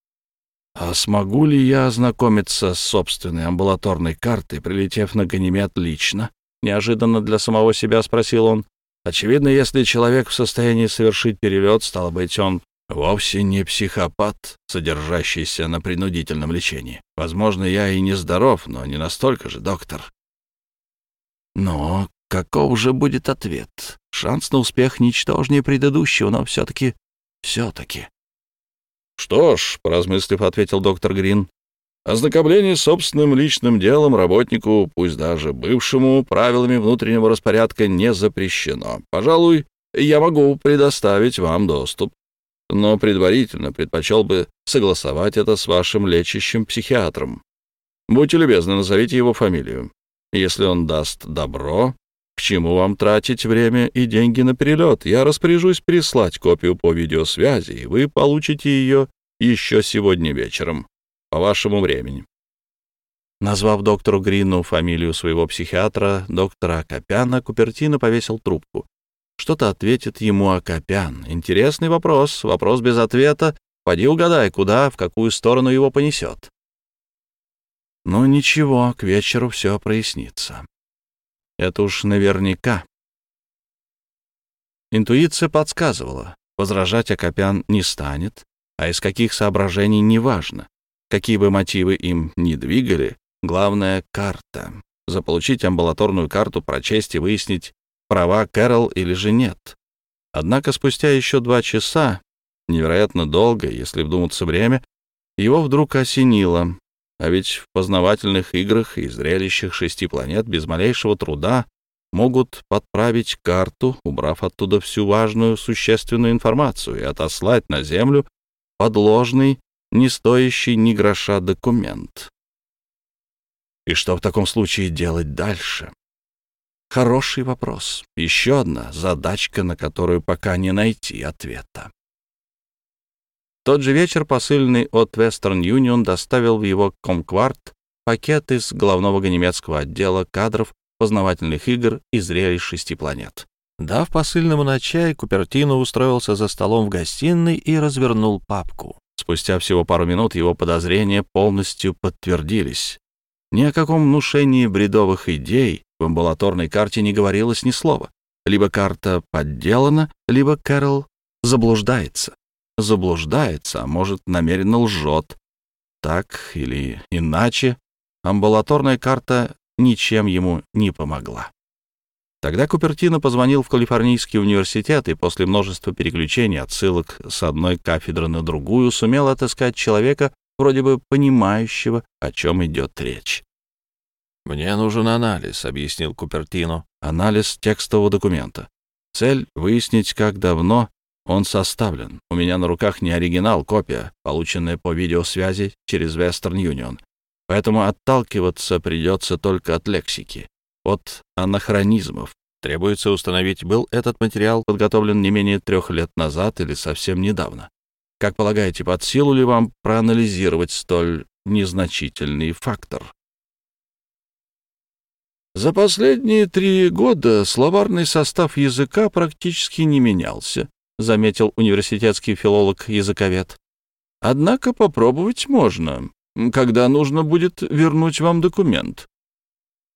А смогу ли я ознакомиться с собственной амбулаторной картой, прилетев на Ганимед лично? Неожиданно для самого себя спросил он. Очевидно, если человек в состоянии совершить перелет, стало быть, он вовсе не психопат, содержащийся на принудительном лечении. Возможно, я и не здоров, но не настолько же, доктор. Но каков же будет ответ? Шанс на успех ничтожнее предыдущего, но все-таки... все-таки... «Что ж», — поразмыслив, ответил доктор Грин, «ознакомление с собственным личным делом работнику, пусть даже бывшему, правилами внутреннего распорядка не запрещено. Пожалуй, я могу предоставить вам доступ». но предварительно предпочел бы согласовать это с вашим лечащим психиатром. Будьте любезны, назовите его фамилию. Если он даст добро, к чему вам тратить время и деньги на перелет? Я распоряжусь переслать копию по видеосвязи, и вы получите ее еще сегодня вечером, по вашему времени. Назвав доктору Грину фамилию своего психиатра, доктора Акопяна, Купертино повесил трубку. Что-то ответит ему Акопян. Интересный вопрос, вопрос без ответа. Поди угадай, куда, в какую сторону его понесет. Но ничего, к вечеру все прояснится. Это уж наверняка. Интуиция подсказывала. Возражать Акопян не станет, а из каких соображений — неважно. Какие бы мотивы им ни двигали, главное — карта. Заполучить амбулаторную карту, прочесть и выяснить, права Кэрол или же нет. Однако спустя еще два часа, невероятно долго, если вдуматься время, его вдруг осенило. А ведь в познавательных играх и зрелищах шести планет без малейшего труда могут подправить карту, убрав оттуда всю важную существенную информацию и отослать на Землю подложный, не стоящий ни гроша документ. И что в таком случае делать дальше? Хороший вопрос. Еще одна задачка, на которую пока не найти ответа тот же вечер посыльный от Western Union доставил в его комкварт пакет из головного немецкого отдела кадров познавательных игр и зрелищ шести планет. Дав посыльному на чай, Купертино устроился за столом в гостиной и развернул папку. Спустя всего пару минут его подозрения полностью подтвердились. Ни о каком внушении бредовых идей в амбулаторной карте не говорилось ни слова. Либо карта подделана, либо Кэрол заблуждается заблуждается, а может, намеренно лжет. Так или иначе, амбулаторная карта ничем ему не помогла. Тогда Купертино позвонил в Калифорнийский университет и после множества переключений, отсылок с одной кафедры на другую, сумел отыскать человека, вроде бы понимающего, о чем идет речь. «Мне нужен анализ», — объяснил Купертино, — «анализ текстового документа. Цель — выяснить, как давно он составлен. У меня на руках не оригинал, копия, полученная по видеосвязи через Western Union. Поэтому отталкиваться придется только от лексики, от анахронизмов. Требуется установить, был этот материал подготовлен не менее трех лет назад или совсем недавно. Как полагаете, под силу ли вам проанализировать столь незначительный фактор? За последние три года словарный состав языка практически не менялся, заметил университетский филолог-языковед. Однако попробовать можно, когда нужно будет вернуть вам документ.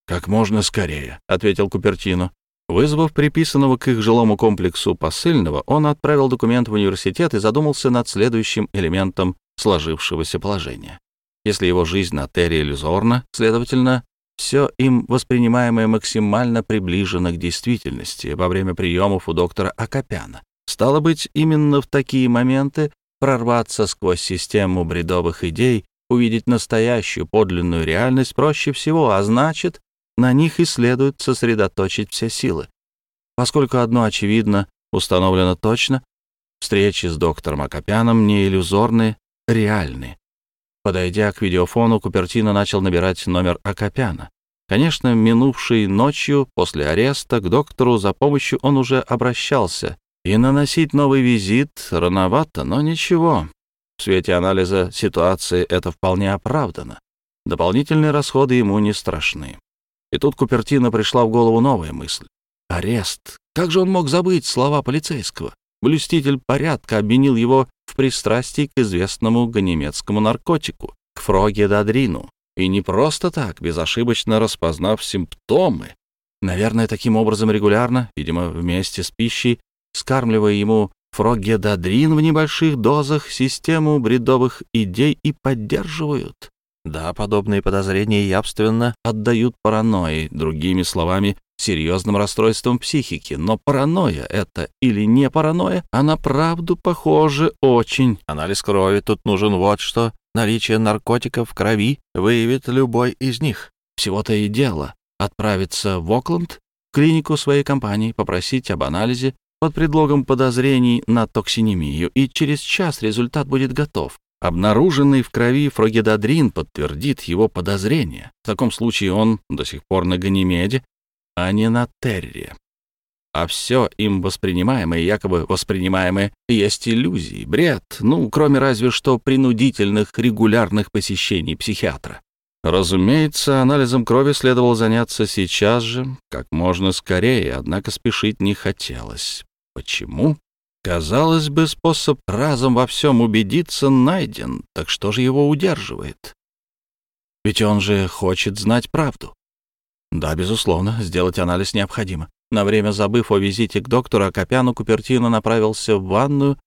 Как можно скорее, ответил Купертино. Вызвав приписанного к их жилому комплексу посыльного, он отправил документ в университет и задумался над следующим элементом сложившегося положения. Если его жизнь на Терре иллюзорна, следовательно, все им воспринимаемое максимально приближено к действительности во время приемов у доктора Акопяна. Стало быть, именно в такие моменты прорваться сквозь систему бредовых идей, увидеть настоящую подлинную реальность проще всего, а значит, на них и следует сосредоточить все силы. Поскольку одно очевидно, установлено точно, встречи с доктором Акопяном не иллюзорны, реальны. Подойдя к видеофону, Купертино начал набирать номер Акопяна. Конечно, минувшей ночью после ареста к доктору за помощью он уже обращался, и наносить новый визит рановато, но ничего. В свете анализа ситуации это вполне оправдано. Дополнительные расходы ему не страшны. И тут Купертино пришла в голову новая мысль. Арест. Как же он мог забыть слова полицейского? Блюститель порядка обвинил его в пристрастии к известному ганемецкому наркотику, к фрогедадрину. И не просто так, безошибочно распознав симптомы. Наверное, таким образом регулярно, видимо, вместе с пищей, скармливая ему фрогедадрин в небольших дозах, систему бредовых идей и поддерживают. Да, подобные подозрения явственно отдают паранойи, другими словами, серьезным расстройством психики. Но паранойя — это или не паранойя, а на правду похоже очень. Анализ крови тут нужен вот что. Наличие наркотиков в крови выявит любой из них. Всего-то и дело — отправиться в Окленд, клинику своей компании, попросить об анализе, под предлогом подозрений на токсинемию, и через час результат будет готов. Обнаруженный в крови фрогидадрин подтвердит его подозрения. В таком случае он до сих пор на Ганимеде, а не на Терре. А все им воспринимаемое, якобы воспринимаемое, есть иллюзии, бред, ну, кроме разве что принудительных регулярных посещений психиатра. Разумеется, анализом крови следовало заняться сейчас же, как можно скорее, однако спешить не хотелось. Почему? Казалось бы, способ разом во всем убедиться найден, так что же его удерживает? Ведь он же хочет знать правду. Да, безусловно, сделать анализ необходимо. На время забыв о визите к доктору Акопяну, Купертино направился в ванную,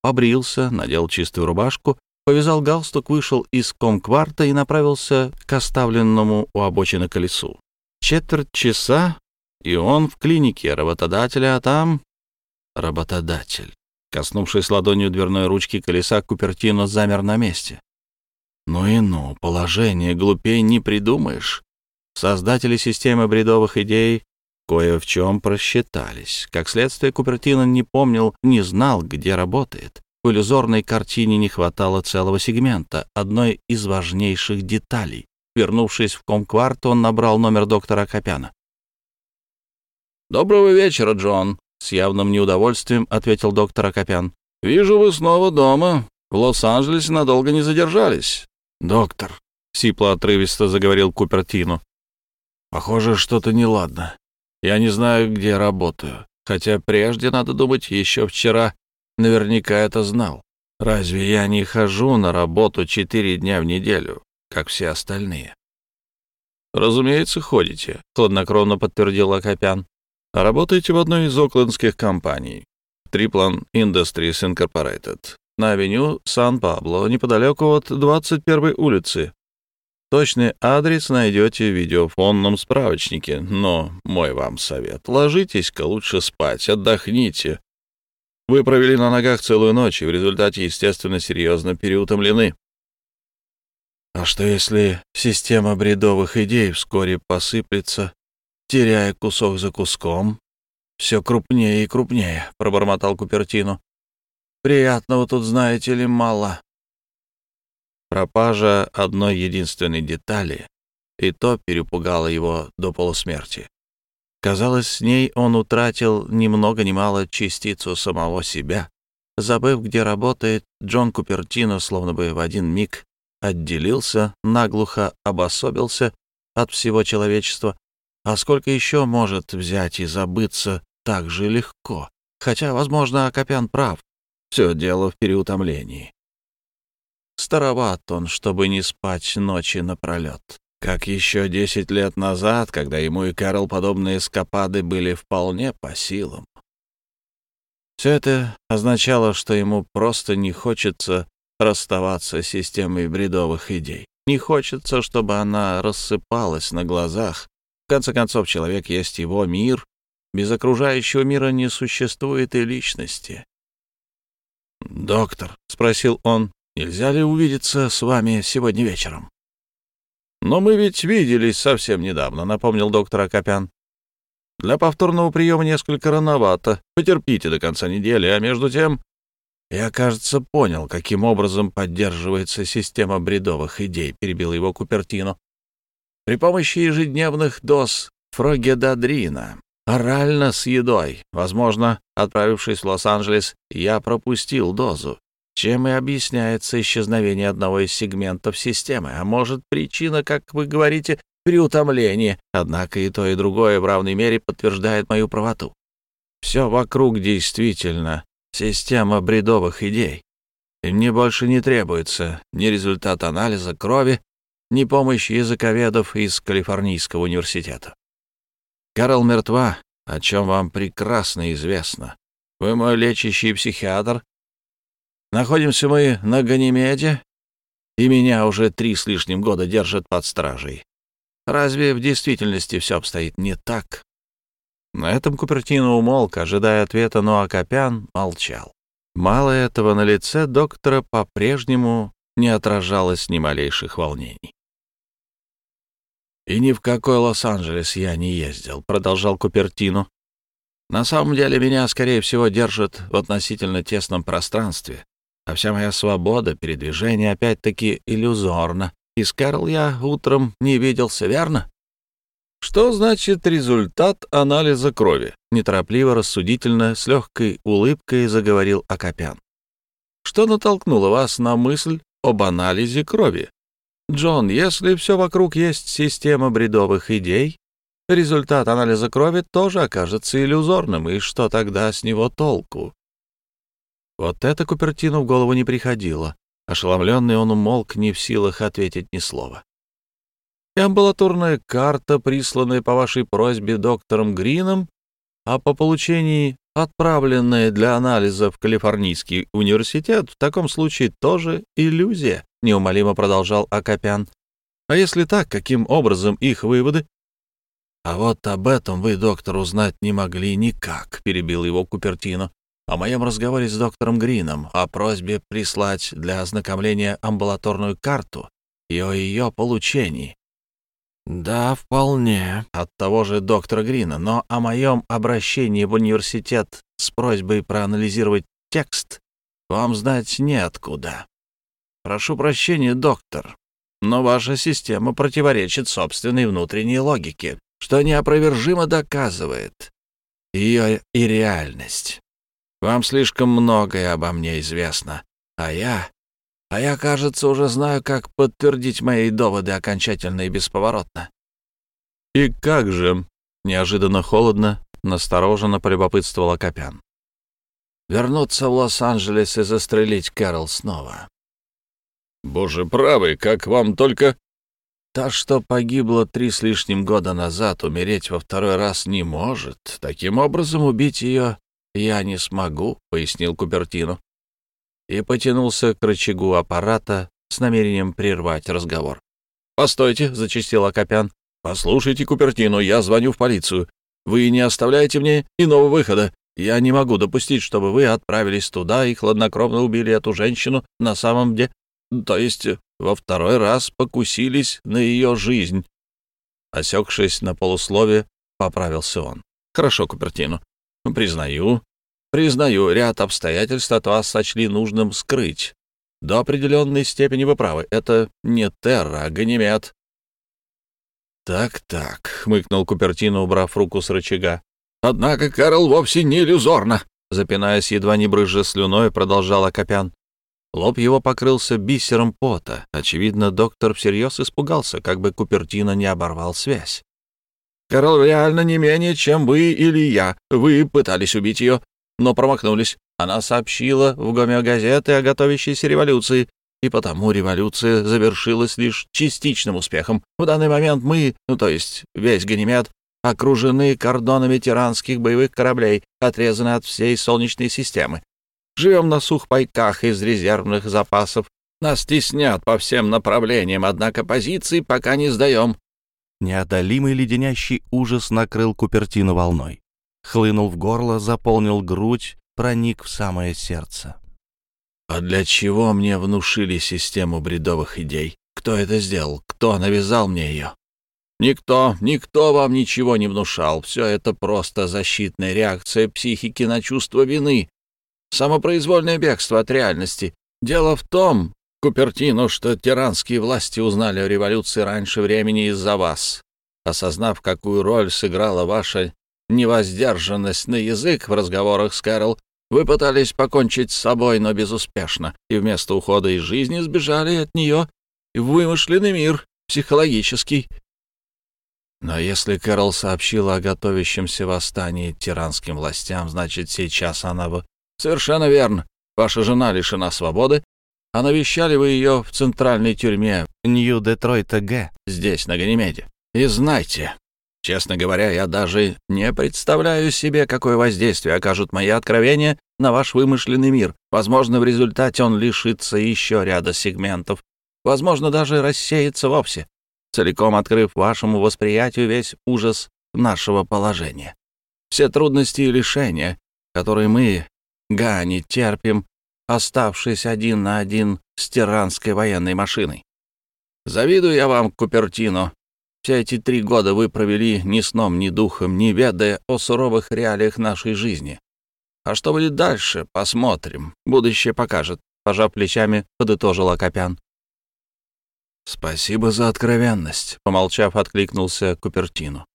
побрился, надел чистую рубашку, повязал галстук, вышел из комкварта и направился к оставленному у обочины колесу. Четверть часа, и он в клинике работодателя, а там... Работодатель. Коснувшись ладонью дверной ручки колеса, Купертино замер на месте. Ну и ну, положение глупей не придумаешь. Создатели системы бредовых идей кое в чем просчитались. Как следствие, Купертино не помнил, не знал, где работает. В иллюзорной картине не хватало целого сегмента, одной из важнейших деталей. Вернувшись в комкварт, он набрал номер доктора Копяна. «Доброго вечера, Джон», — с явным неудовольствием ответил доктор Акопян. «Вижу, вы снова дома. В Лос-Анджелесе надолго не задержались». «Доктор», — сипло-отрывисто заговорил Купертино, Похоже, что-то неладно. Я не знаю, где работаю. Хотя прежде, надо думать, еще вчера наверняка это знал. Разве я не хожу на работу четыре дня в неделю, как все остальные? «Разумеется, ходите», — хладнокровно подтвердил Акопян. «Работаете в одной из оклендских компаний, Triplan Industries Incorporated, на авеню Сан-Пабло, неподалеку от 21-й улицы. Точный адрес найдете в видеофонном справочнике, но мой вам совет — ложитесь-ка лучше спать, отдохните. Вы провели на ногах целую ночь и в результате, естественно, серьезно переутомлены. А что если система бредовых идей вскоре посыплется, теряя кусок за куском? Все крупнее и крупнее, — пробормотал Купертину. Приятного тут, знаете ли, мало. Пропажа одной единственной детали и то перепугало его до полусмерти. Казалось, с ней он утратил ни много ни мало частицу самого себя. Забыв, где работает, Джон Купертино словно бы в один миг отделился, наглухо обособился от всего человечества. А сколько еще может взять и забыться так же легко? Хотя, возможно, Акопян прав. Все дело в переутомлении. Староват он, чтобы не спать ночи напролет. Как еще десять лет назад, когда ему и Кэрол подобные скопады были вполне по силам. Все это означало, что ему просто не хочется расставаться с системой бредовых идей. Не хочется, чтобы она рассыпалась на глазах. В конце концов, человек есть его мир. Без окружающего мира не существует и личности. «Доктор», — спросил он, Нельзя ли увидеться с вами сегодня вечером? Но мы ведь виделись совсем недавно, напомнил доктор Акопян. Для повторного приема несколько рановато. Потерпите до конца недели, а между тем... Я, кажется, понял, каким образом поддерживается система бредовых идей, перебил его Купертино. При помощи ежедневных доз фрогедадрина, орально с едой. Возможно, отправившись в Лос-Анджелес, я пропустил дозу чем и объясняется исчезновение одного из сегментов системы. А может, причина, как вы говорите, переутомление. Однако и то, и другое в равной мере подтверждает мою правоту. Все вокруг действительно система бредовых идей. И мне больше не требуется ни результат анализа крови, ни помощь языковедов из Калифорнийского университета. Карл мертва, о чем вам прекрасно известно. Вы мой лечащий психиатр, Находимся мы на Ганимеде, и меня уже три с лишним года держат под стражей. Разве в действительности все обстоит не так? На этом Купертино умолк, ожидая ответа, но Акопян молчал. Мало этого, на лице доктора по-прежнему не отражалось ни малейших волнений. «И ни в какой Лос-Анджелес я не ездил», — продолжал Купертино. На самом деле меня, скорее всего, держат в относительно тесном пространстве, а вся моя свобода передвижения опять-таки иллюзорна. И с Кэрол я утром не виделся, верно? Что значит результат анализа крови? Неторопливо, рассудительно, с легкой улыбкой заговорил Акопян. Что натолкнуло вас на мысль об анализе крови? Джон, если все вокруг есть система бредовых идей, результат анализа крови тоже окажется иллюзорным, и что тогда с него толку? Вот это Купертину в голову не приходило. Ошеломленный он умолк, не в силах ответить ни слова. И амбулаторная карта, присланная по вашей просьбе доктором Грином, а по получении отправленная для анализа в Калифорнийский университет, в таком случае тоже иллюзия, неумолимо продолжал Акопян. А если так, каким образом их выводы? А вот об этом вы, доктор, узнать не могли никак, перебил его Купертино. О моем разговоре с доктором Грином, о просьбе прислать для ознакомления амбулаторную карту и о ее получении. Да, вполне. От того же доктора Грина. Но о моем обращении в университет с просьбой проанализировать текст вам знать неоткуда. Прошу прощения, доктор, но ваша система противоречит собственной внутренней логике, что неопровержимо доказывает ее и реальность. Вам слишком многое обо мне известно, а я а я, кажется, уже знаю, как подтвердить мои доводы окончательно и бесповоротно. И как же, неожиданно холодно, настороженно полюбопытствовал Акопян. Вернуться в Лос-Анджелес и застрелить Кэрол снова. Боже правый, как вам только... Та, что погибла три с лишним года назад, умереть во второй раз не может. Таким образом, убить ее я не смогу, — пояснил Купертину и потянулся к рычагу аппарата с намерением прервать разговор. «Постойте», — зачастил Акопян. «Послушайте, Купертино, я звоню в полицию. Вы не оставляете мне иного выхода. Я не могу допустить, чтобы вы отправились туда и хладнокровно убили эту женщину на самом деле, то есть во второй раз покусились на ее жизнь». Осекшись на полуслове, поправился он. «Хорошо, Купертино. Признаю, Признаю, ряд обстоятельств от вас сочли нужным скрыть. До определенной степени вы правы. Это не Терра, а Ганимед. «Так-так», — хмыкнул Купертино, убрав руку с рычага. «Однако Кэрол вовсе не иллюзорно», — запинаясь, едва не брызжа слюной, продолжал Акопян. Лоб его покрылся бисером пота. Очевидно, доктор всерьез испугался, как бы Купертино не оборвал связь. «Кэрол реально не менее, чем вы или я. Вы пытались убить ее, но промахнулись. Она сообщила в гомеогазеты о готовящейся революции, и потому революция завершилась лишь частичным успехом. В данный момент мы, ну то есть весь Ганимед, окружены кордонами тиранских боевых кораблей, отрезаны от всей Солнечной системы. Живем на сухпайках из резервных запасов. Нас теснят по всем направлениям, однако позиции пока не сдаем. Неодолимый леденящий ужас накрыл Купертину волной хлынул в горло, заполнил грудь, проник в самое сердце. «А для чего мне внушили систему бредовых идей? Кто это сделал? Кто навязал мне ее?» «Никто, никто вам ничего не внушал. Все это просто защитная реакция психики на чувство вины. Самопроизвольное бегство от реальности. Дело в том, Купертино, что тиранские власти узнали о революции раньше времени из-за вас. Осознав, какую роль сыграла ваша невоздержанность на язык в разговорах с Кэрол, вы пытались покончить с собой, но безуспешно, и вместо ухода из жизни сбежали от нее в вымышленный мир, психологический. Но если Кэрол сообщила о готовящемся восстании тиранским властям, значит, сейчас она бы... Совершенно верно. Ваша жена лишена свободы, а навещали вы ее в центральной тюрьме Нью-Детройта Г, здесь, на Ганимеде. И знайте, Честно говоря, я даже не представляю себе, какое воздействие окажут мои откровения на ваш вымышленный мир. Возможно, в результате он лишится еще ряда сегментов. Возможно, даже рассеется вовсе, целиком открыв вашему восприятию весь ужас нашего положения. Все трудности и лишения, которые мы, Гани, терпим, оставшись один на один с тиранской военной машиной. Завидую я вам, Купертино, Все эти три года вы провели ни сном, ни духом, не ведая о суровых реалиях нашей жизни. А что будет дальше, посмотрим. Будущее покажет. Пожав плечами, подытожил Акопян. «Спасибо за откровенность», — помолчав, откликнулся Купертину.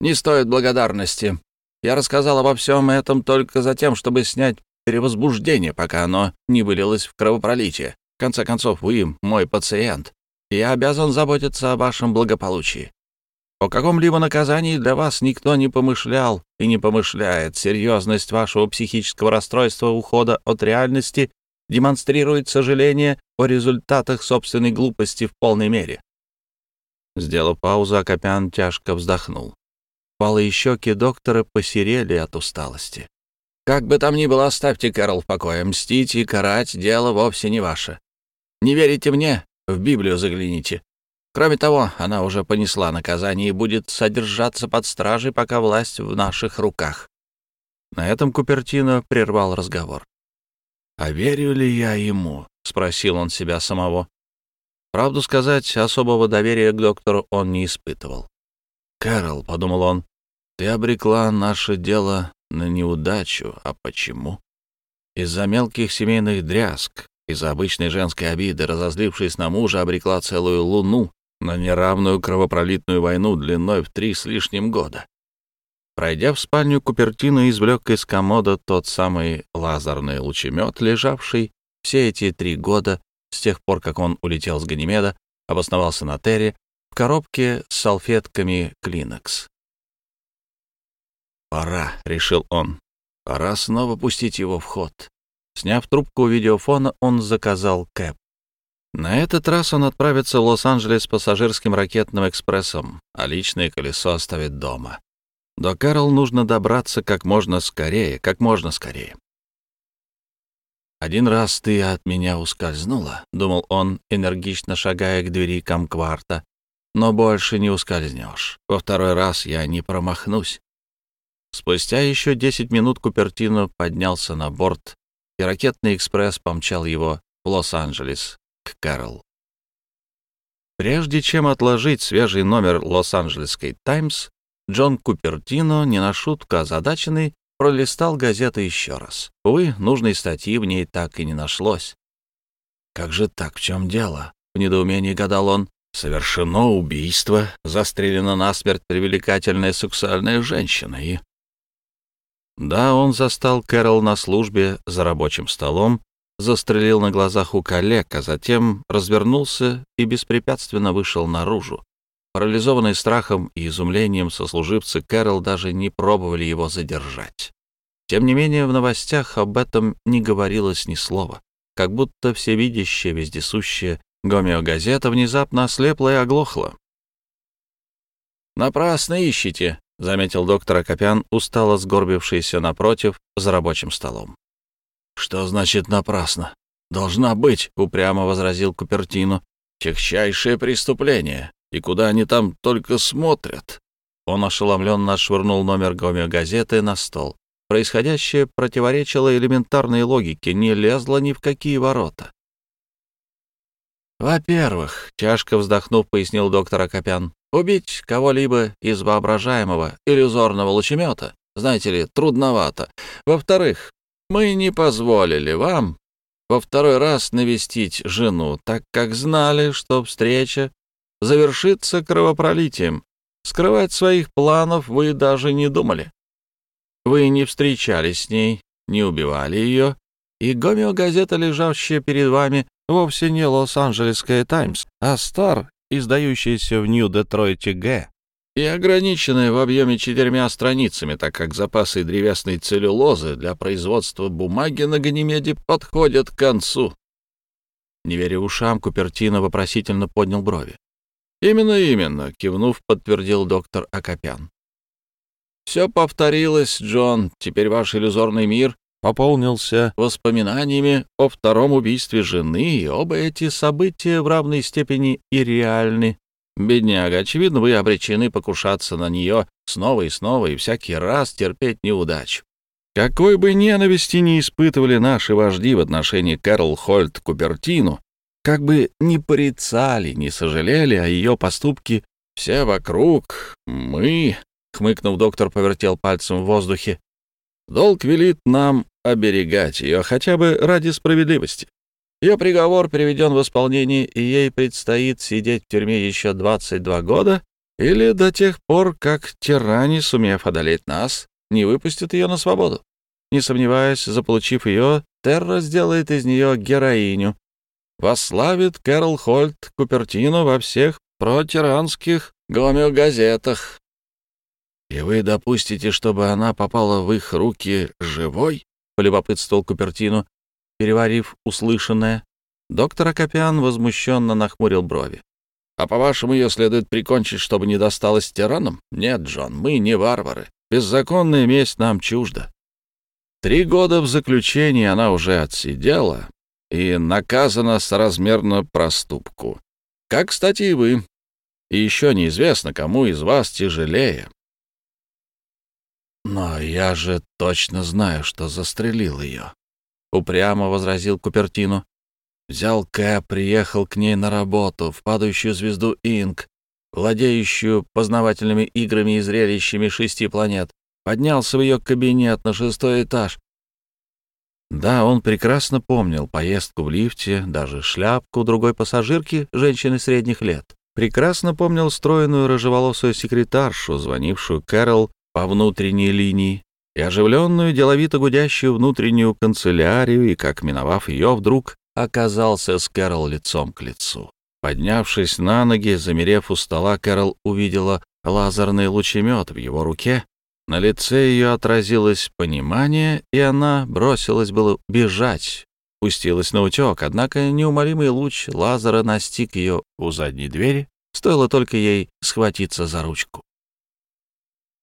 «Не стоит благодарности. Я рассказал обо всем этом только за тем, чтобы снять перевозбуждение, пока оно не вылилось в кровопролитие. В конце концов, вы мой пациент, я обязан заботиться о вашем благополучии. О каком-либо наказании для вас никто не помышлял и не помышляет. Серьезность вашего психического расстройства ухода от реальности демонстрирует сожаление о результатах собственной глупости в полной мере. Сделав паузу, Акопян тяжко вздохнул. Палые щеки доктора посерели от усталости. «Как бы там ни было, оставьте Кэрол в покое. Мстить и карать — дело вовсе не ваше. Не верите мне? В Библию загляните. Кроме того, она уже понесла наказание и будет содержаться под стражей, пока власть в наших руках. На этом Купертино прервал разговор. «А верю ли я ему?» — спросил он себя самого. Правду сказать, особого доверия к доктору он не испытывал. «Кэрол», — подумал он, — «ты обрекла наше дело на неудачу. А почему?» Из-за мелких семейных дрязг, из-за обычной женской обиды, разозлившись на мужа, обрекла целую луну на неравную кровопролитную войну длиной в три с лишним года. Пройдя в спальню, Купертино извлек из комода тот самый лазерный лучемет, лежавший все эти три года, с тех пор, как он улетел с Ганимеда, обосновался на Терре, в коробке с салфетками Клинекс. «Пора», — решил он, — «пора снова пустить его в ход». Сняв трубку видеофона, он заказал кэп. На этот раз он отправится в Лос-Анджелес пассажирским ракетным экспрессом, а личное колесо оставит дома. До Кэрол нужно добраться как можно скорее, как можно скорее. «Один раз ты от меня ускользнула», — думал он, энергично шагая к двери комкварта. «Но больше не ускользнешь. Во второй раз я не промахнусь». Спустя еще десять минут Купертино поднялся на борт, и ракетный экспресс помчал его в Лос-Анджелес, к Кэрол. Прежде чем отложить свежий номер Лос-Анджелесской «Таймс», Джон Купертино, не на шутку озадаченный, пролистал газету еще раз. Увы, нужной статьи в ней так и не нашлось. «Как же так? В чем дело?» — в недоумении гадал он. «Совершено убийство, застрелена насмерть привлекательная сексуальная женщина и...» Да, он застал Кэрол на службе за рабочим столом, застрелил на глазах у коллег, а затем развернулся и беспрепятственно вышел наружу. Парализованные страхом и изумлением сослуживцы Кэрол даже не пробовали его задержать. Тем не менее, в новостях об этом не говорилось ни слова, как будто всевидящая, вездесущая гомеогазета внезапно ослепла и оглохла. «Напрасно ищете», — заметил доктор Акопян, устало сгорбившийся напротив за рабочим столом. «Что значит напрасно? Должна быть», — упрямо возразил Купертино. «Техчайшее преступление. И куда они там только смотрят?» Он ошеломленно отшвырнул номер гомеогазеты на стол. Происходящее противоречило элементарной логике, не лезло ни в какие ворота. «Во-первых», — тяжко вздохнув, пояснил доктор Акопян, «убить кого-либо из воображаемого иллюзорного лучемета, знаете ли, трудновато. Во-вторых, мы не позволили вам во второй раз навестить жену, так как знали, что встреча завершится кровопролитием. Скрывать своих планов вы даже не думали. Вы не встречались с ней, не убивали ее, и гомеогазета, лежащая перед вами, вовсе не Лос-Анджелесская Таймс, а Стар, издающаяся в Нью-Детройте Г и ограниченная в объеме четырьмя страницами, так как запасы древесной целлюлозы для производства бумаги на Ганимеде подходят к концу. Не веря ушам, Купертино вопросительно поднял брови. «Именно, именно», — кивнув, подтвердил доктор Акопян. «Все повторилось, Джон. Теперь ваш иллюзорный мир пополнился воспоминаниями о втором убийстве жены, и оба эти события в равной степени и реальны. Бедняга, очевидно, вы обречены покушаться на нее снова и снова и всякий раз терпеть неудачу. Какой бы ненависти не испытывали наши вожди в отношении Кэрол Хольт Купертину, как бы ни порицали, ни сожалели о ее поступке, все вокруг, мы, — хмыкнув, доктор повертел пальцем в воздухе, — долг велит нам оберегать ее хотя бы ради справедливости. Ее приговор приведен в исполнение, и ей предстоит сидеть в тюрьме еще 22 года или до тех пор, как тиране, сумев одолеть нас, не выпустят ее на свободу. Не сомневаюсь, заполучив ее, Терра сделает из нее героиню, восславит Кэрол Хольт Купертино во всех протиранских гомеогазетах. «И вы допустите, чтобы она попала в их руки живой?» — полюбопытствовал Купертино, переварив услышанное. Доктор Акопян возмущенно нахмурил брови. «А по-вашему, ее следует прикончить, чтобы не досталось тиранам? Нет, Джон, мы не варвары. Беззаконная месть нам чужда. Три года в заключении она уже отсидела и наказана соразмерно проступку. Как, кстати, и вы. И еще неизвестно, кому из вас тяжелее. «Но я же точно знаю, что застрелил ее», — упрямо возразил Купертину. «Взял Кэ, приехал к ней на работу, в падающую звезду Инк, владеющую познавательными играми и зрелищами шести планет, поднялся в ее кабинет на шестой этаж. Да, он прекрасно помнил поездку в лифте, даже шляпку другой пассажирки, женщины средних лет. Прекрасно помнил стройную рыжеволосую секретаршу, звонившую Кэрол по внутренней линии, и оживленную, деловито гудящую внутреннюю канцелярию, и как, миновав ее, вдруг оказался с Кэрол лицом к лицу. Поднявшись на ноги, замерев у стола, Кэрол увидела лазерный лучемет в его руке на лице ее отразилось понимание, и она бросилась было бежать, пустилась на утек, однако неумолимый луч лазера настиг ее у задней двери, стоило только ей схватиться за ручку.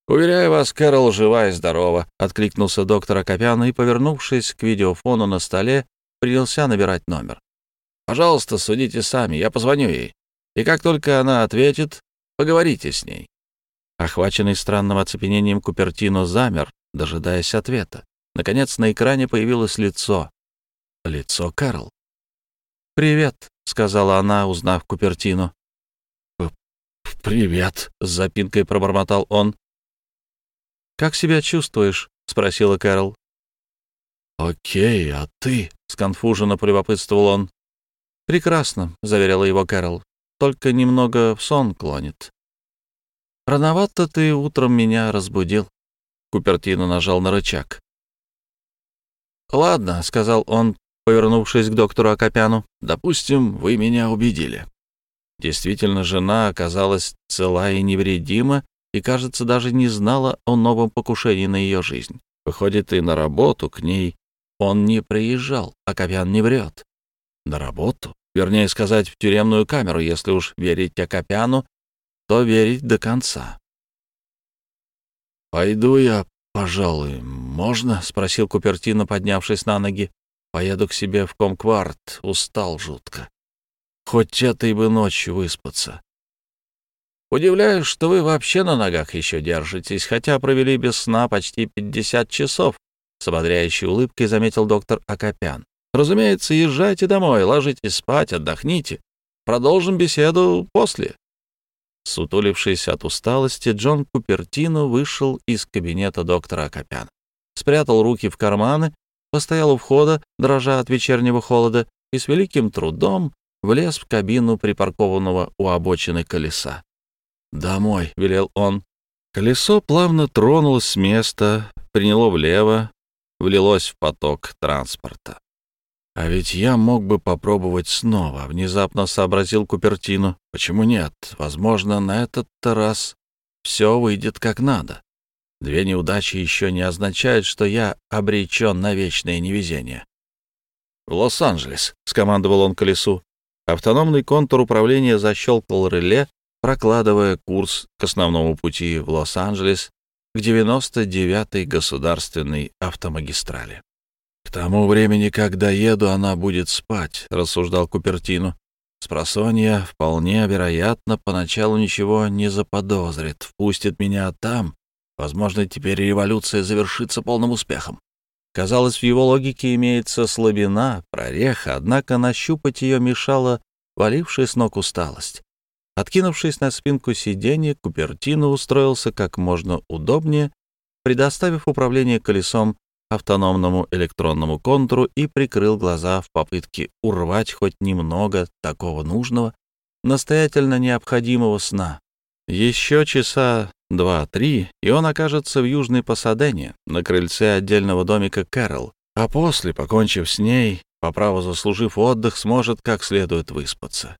«Уверяю вас, Кэрол жива и здорова», — откликнулся доктор Акопян и, повернувшись к видеофону на столе, принялся набирать номер. «Пожалуйста, судите сами, я позвоню ей. И как только она ответит, поговорите с ней». Охваченный странным оцепенением Купертино замер, дожидаясь ответа. Наконец на экране появилось лицо. Лицо Кэрол. «Привет», — сказала она, узнав Купертино. «Привет», — с запинкой пробормотал он. «Как себя чувствуешь?» — спросила Кэрол. «Окей, а ты?» — сконфуженно полюбопытствовал он. «Прекрасно», — заверила его Кэрол. «Только немного в сон клонит. «Рановато ты утром меня разбудил». Купертино нажал на рычаг. «Ладно», — сказал он, повернувшись к доктору Акопяну. «Допустим, вы меня убедили». Действительно, жена оказалась цела и невредима, и, кажется, даже не знала о новом покушении на ее жизнь. Выходит, и на работу к ней он не приезжал, Акопян не врет. На работу? Вернее сказать, в тюремную камеру, если уж верить Акопяну, то верить до конца. «Пойду я, пожалуй, можно?» — спросил Купертино, поднявшись на ноги. «Поеду к себе в Комкварт, устал жутко. Хоть этой бы ночью выспаться». «Удивляюсь, что вы вообще на ногах еще держитесь, хотя провели без сна почти пятьдесят часов», — с ободряющей улыбкой заметил доктор Акопян. «Разумеется, езжайте домой, ложитесь спать, отдохните. Продолжим беседу после». Сутулившись от усталости, Джон Купертино вышел из кабинета доктора Акопяна. Спрятал руки в карманы, постоял у входа, дрожа от вечернего холода, и с великим трудом влез в кабину припаркованного у обочины колеса. «Домой», — велел он. Колесо плавно тронулось с места, приняло влево, влилось в поток транспорта. А ведь я мог бы попробовать снова, внезапно сообразил Купертину. Почему нет? Возможно, на этот раз все выйдет как надо. Две неудачи еще не означают, что я обречен на вечное невезение. «В Лос-Анджелес», — скомандовал он колесу. Автономный контур управления защелкал реле, прокладывая курс к основному пути в Лос-Анджелес к 99-й государственной автомагистрали. «К тому времени, когда еду, она будет спать», — рассуждал Купертину. «Спросонья, вполне вероятно, поначалу ничего не заподозрит, впустит меня там. Возможно, теперь революция завершится полным успехом». Казалось, в его логике имеется слабина, прореха, однако нащупать ее мешала валившая с ног усталость. Откинувшись на спинку сиденья, Купертино устроился как можно удобнее, предоставив управление колесом автономному электронному контуру и прикрыл глаза в попытке урвать хоть немного такого нужного, настоятельно необходимого сна. Еще часа два-три, и он окажется в Южной Пасадене, на крыльце отдельного домика Кэрол, а после, покончив с ней, по праву заслужив отдых, сможет как следует выспаться.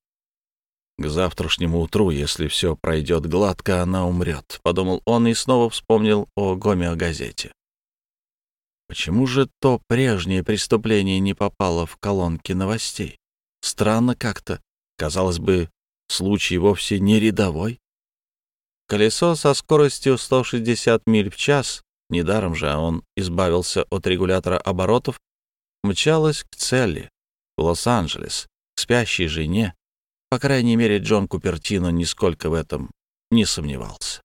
К завтрашнему утру, если все пройдет гладко, она умрет, — подумал он и снова вспомнил о гомеогазете. Почему же то прежнее преступление не попало в колонки новостей? Странно как-то. Казалось бы, случай вовсе не рядовой. Колесо со скоростью 160 миль в час, недаром же он избавился от регулятора оборотов, мчалось к цели, в Лос-Анджелес, к спящей жене. По крайней мере, Джон Купертино нисколько в этом не сомневался.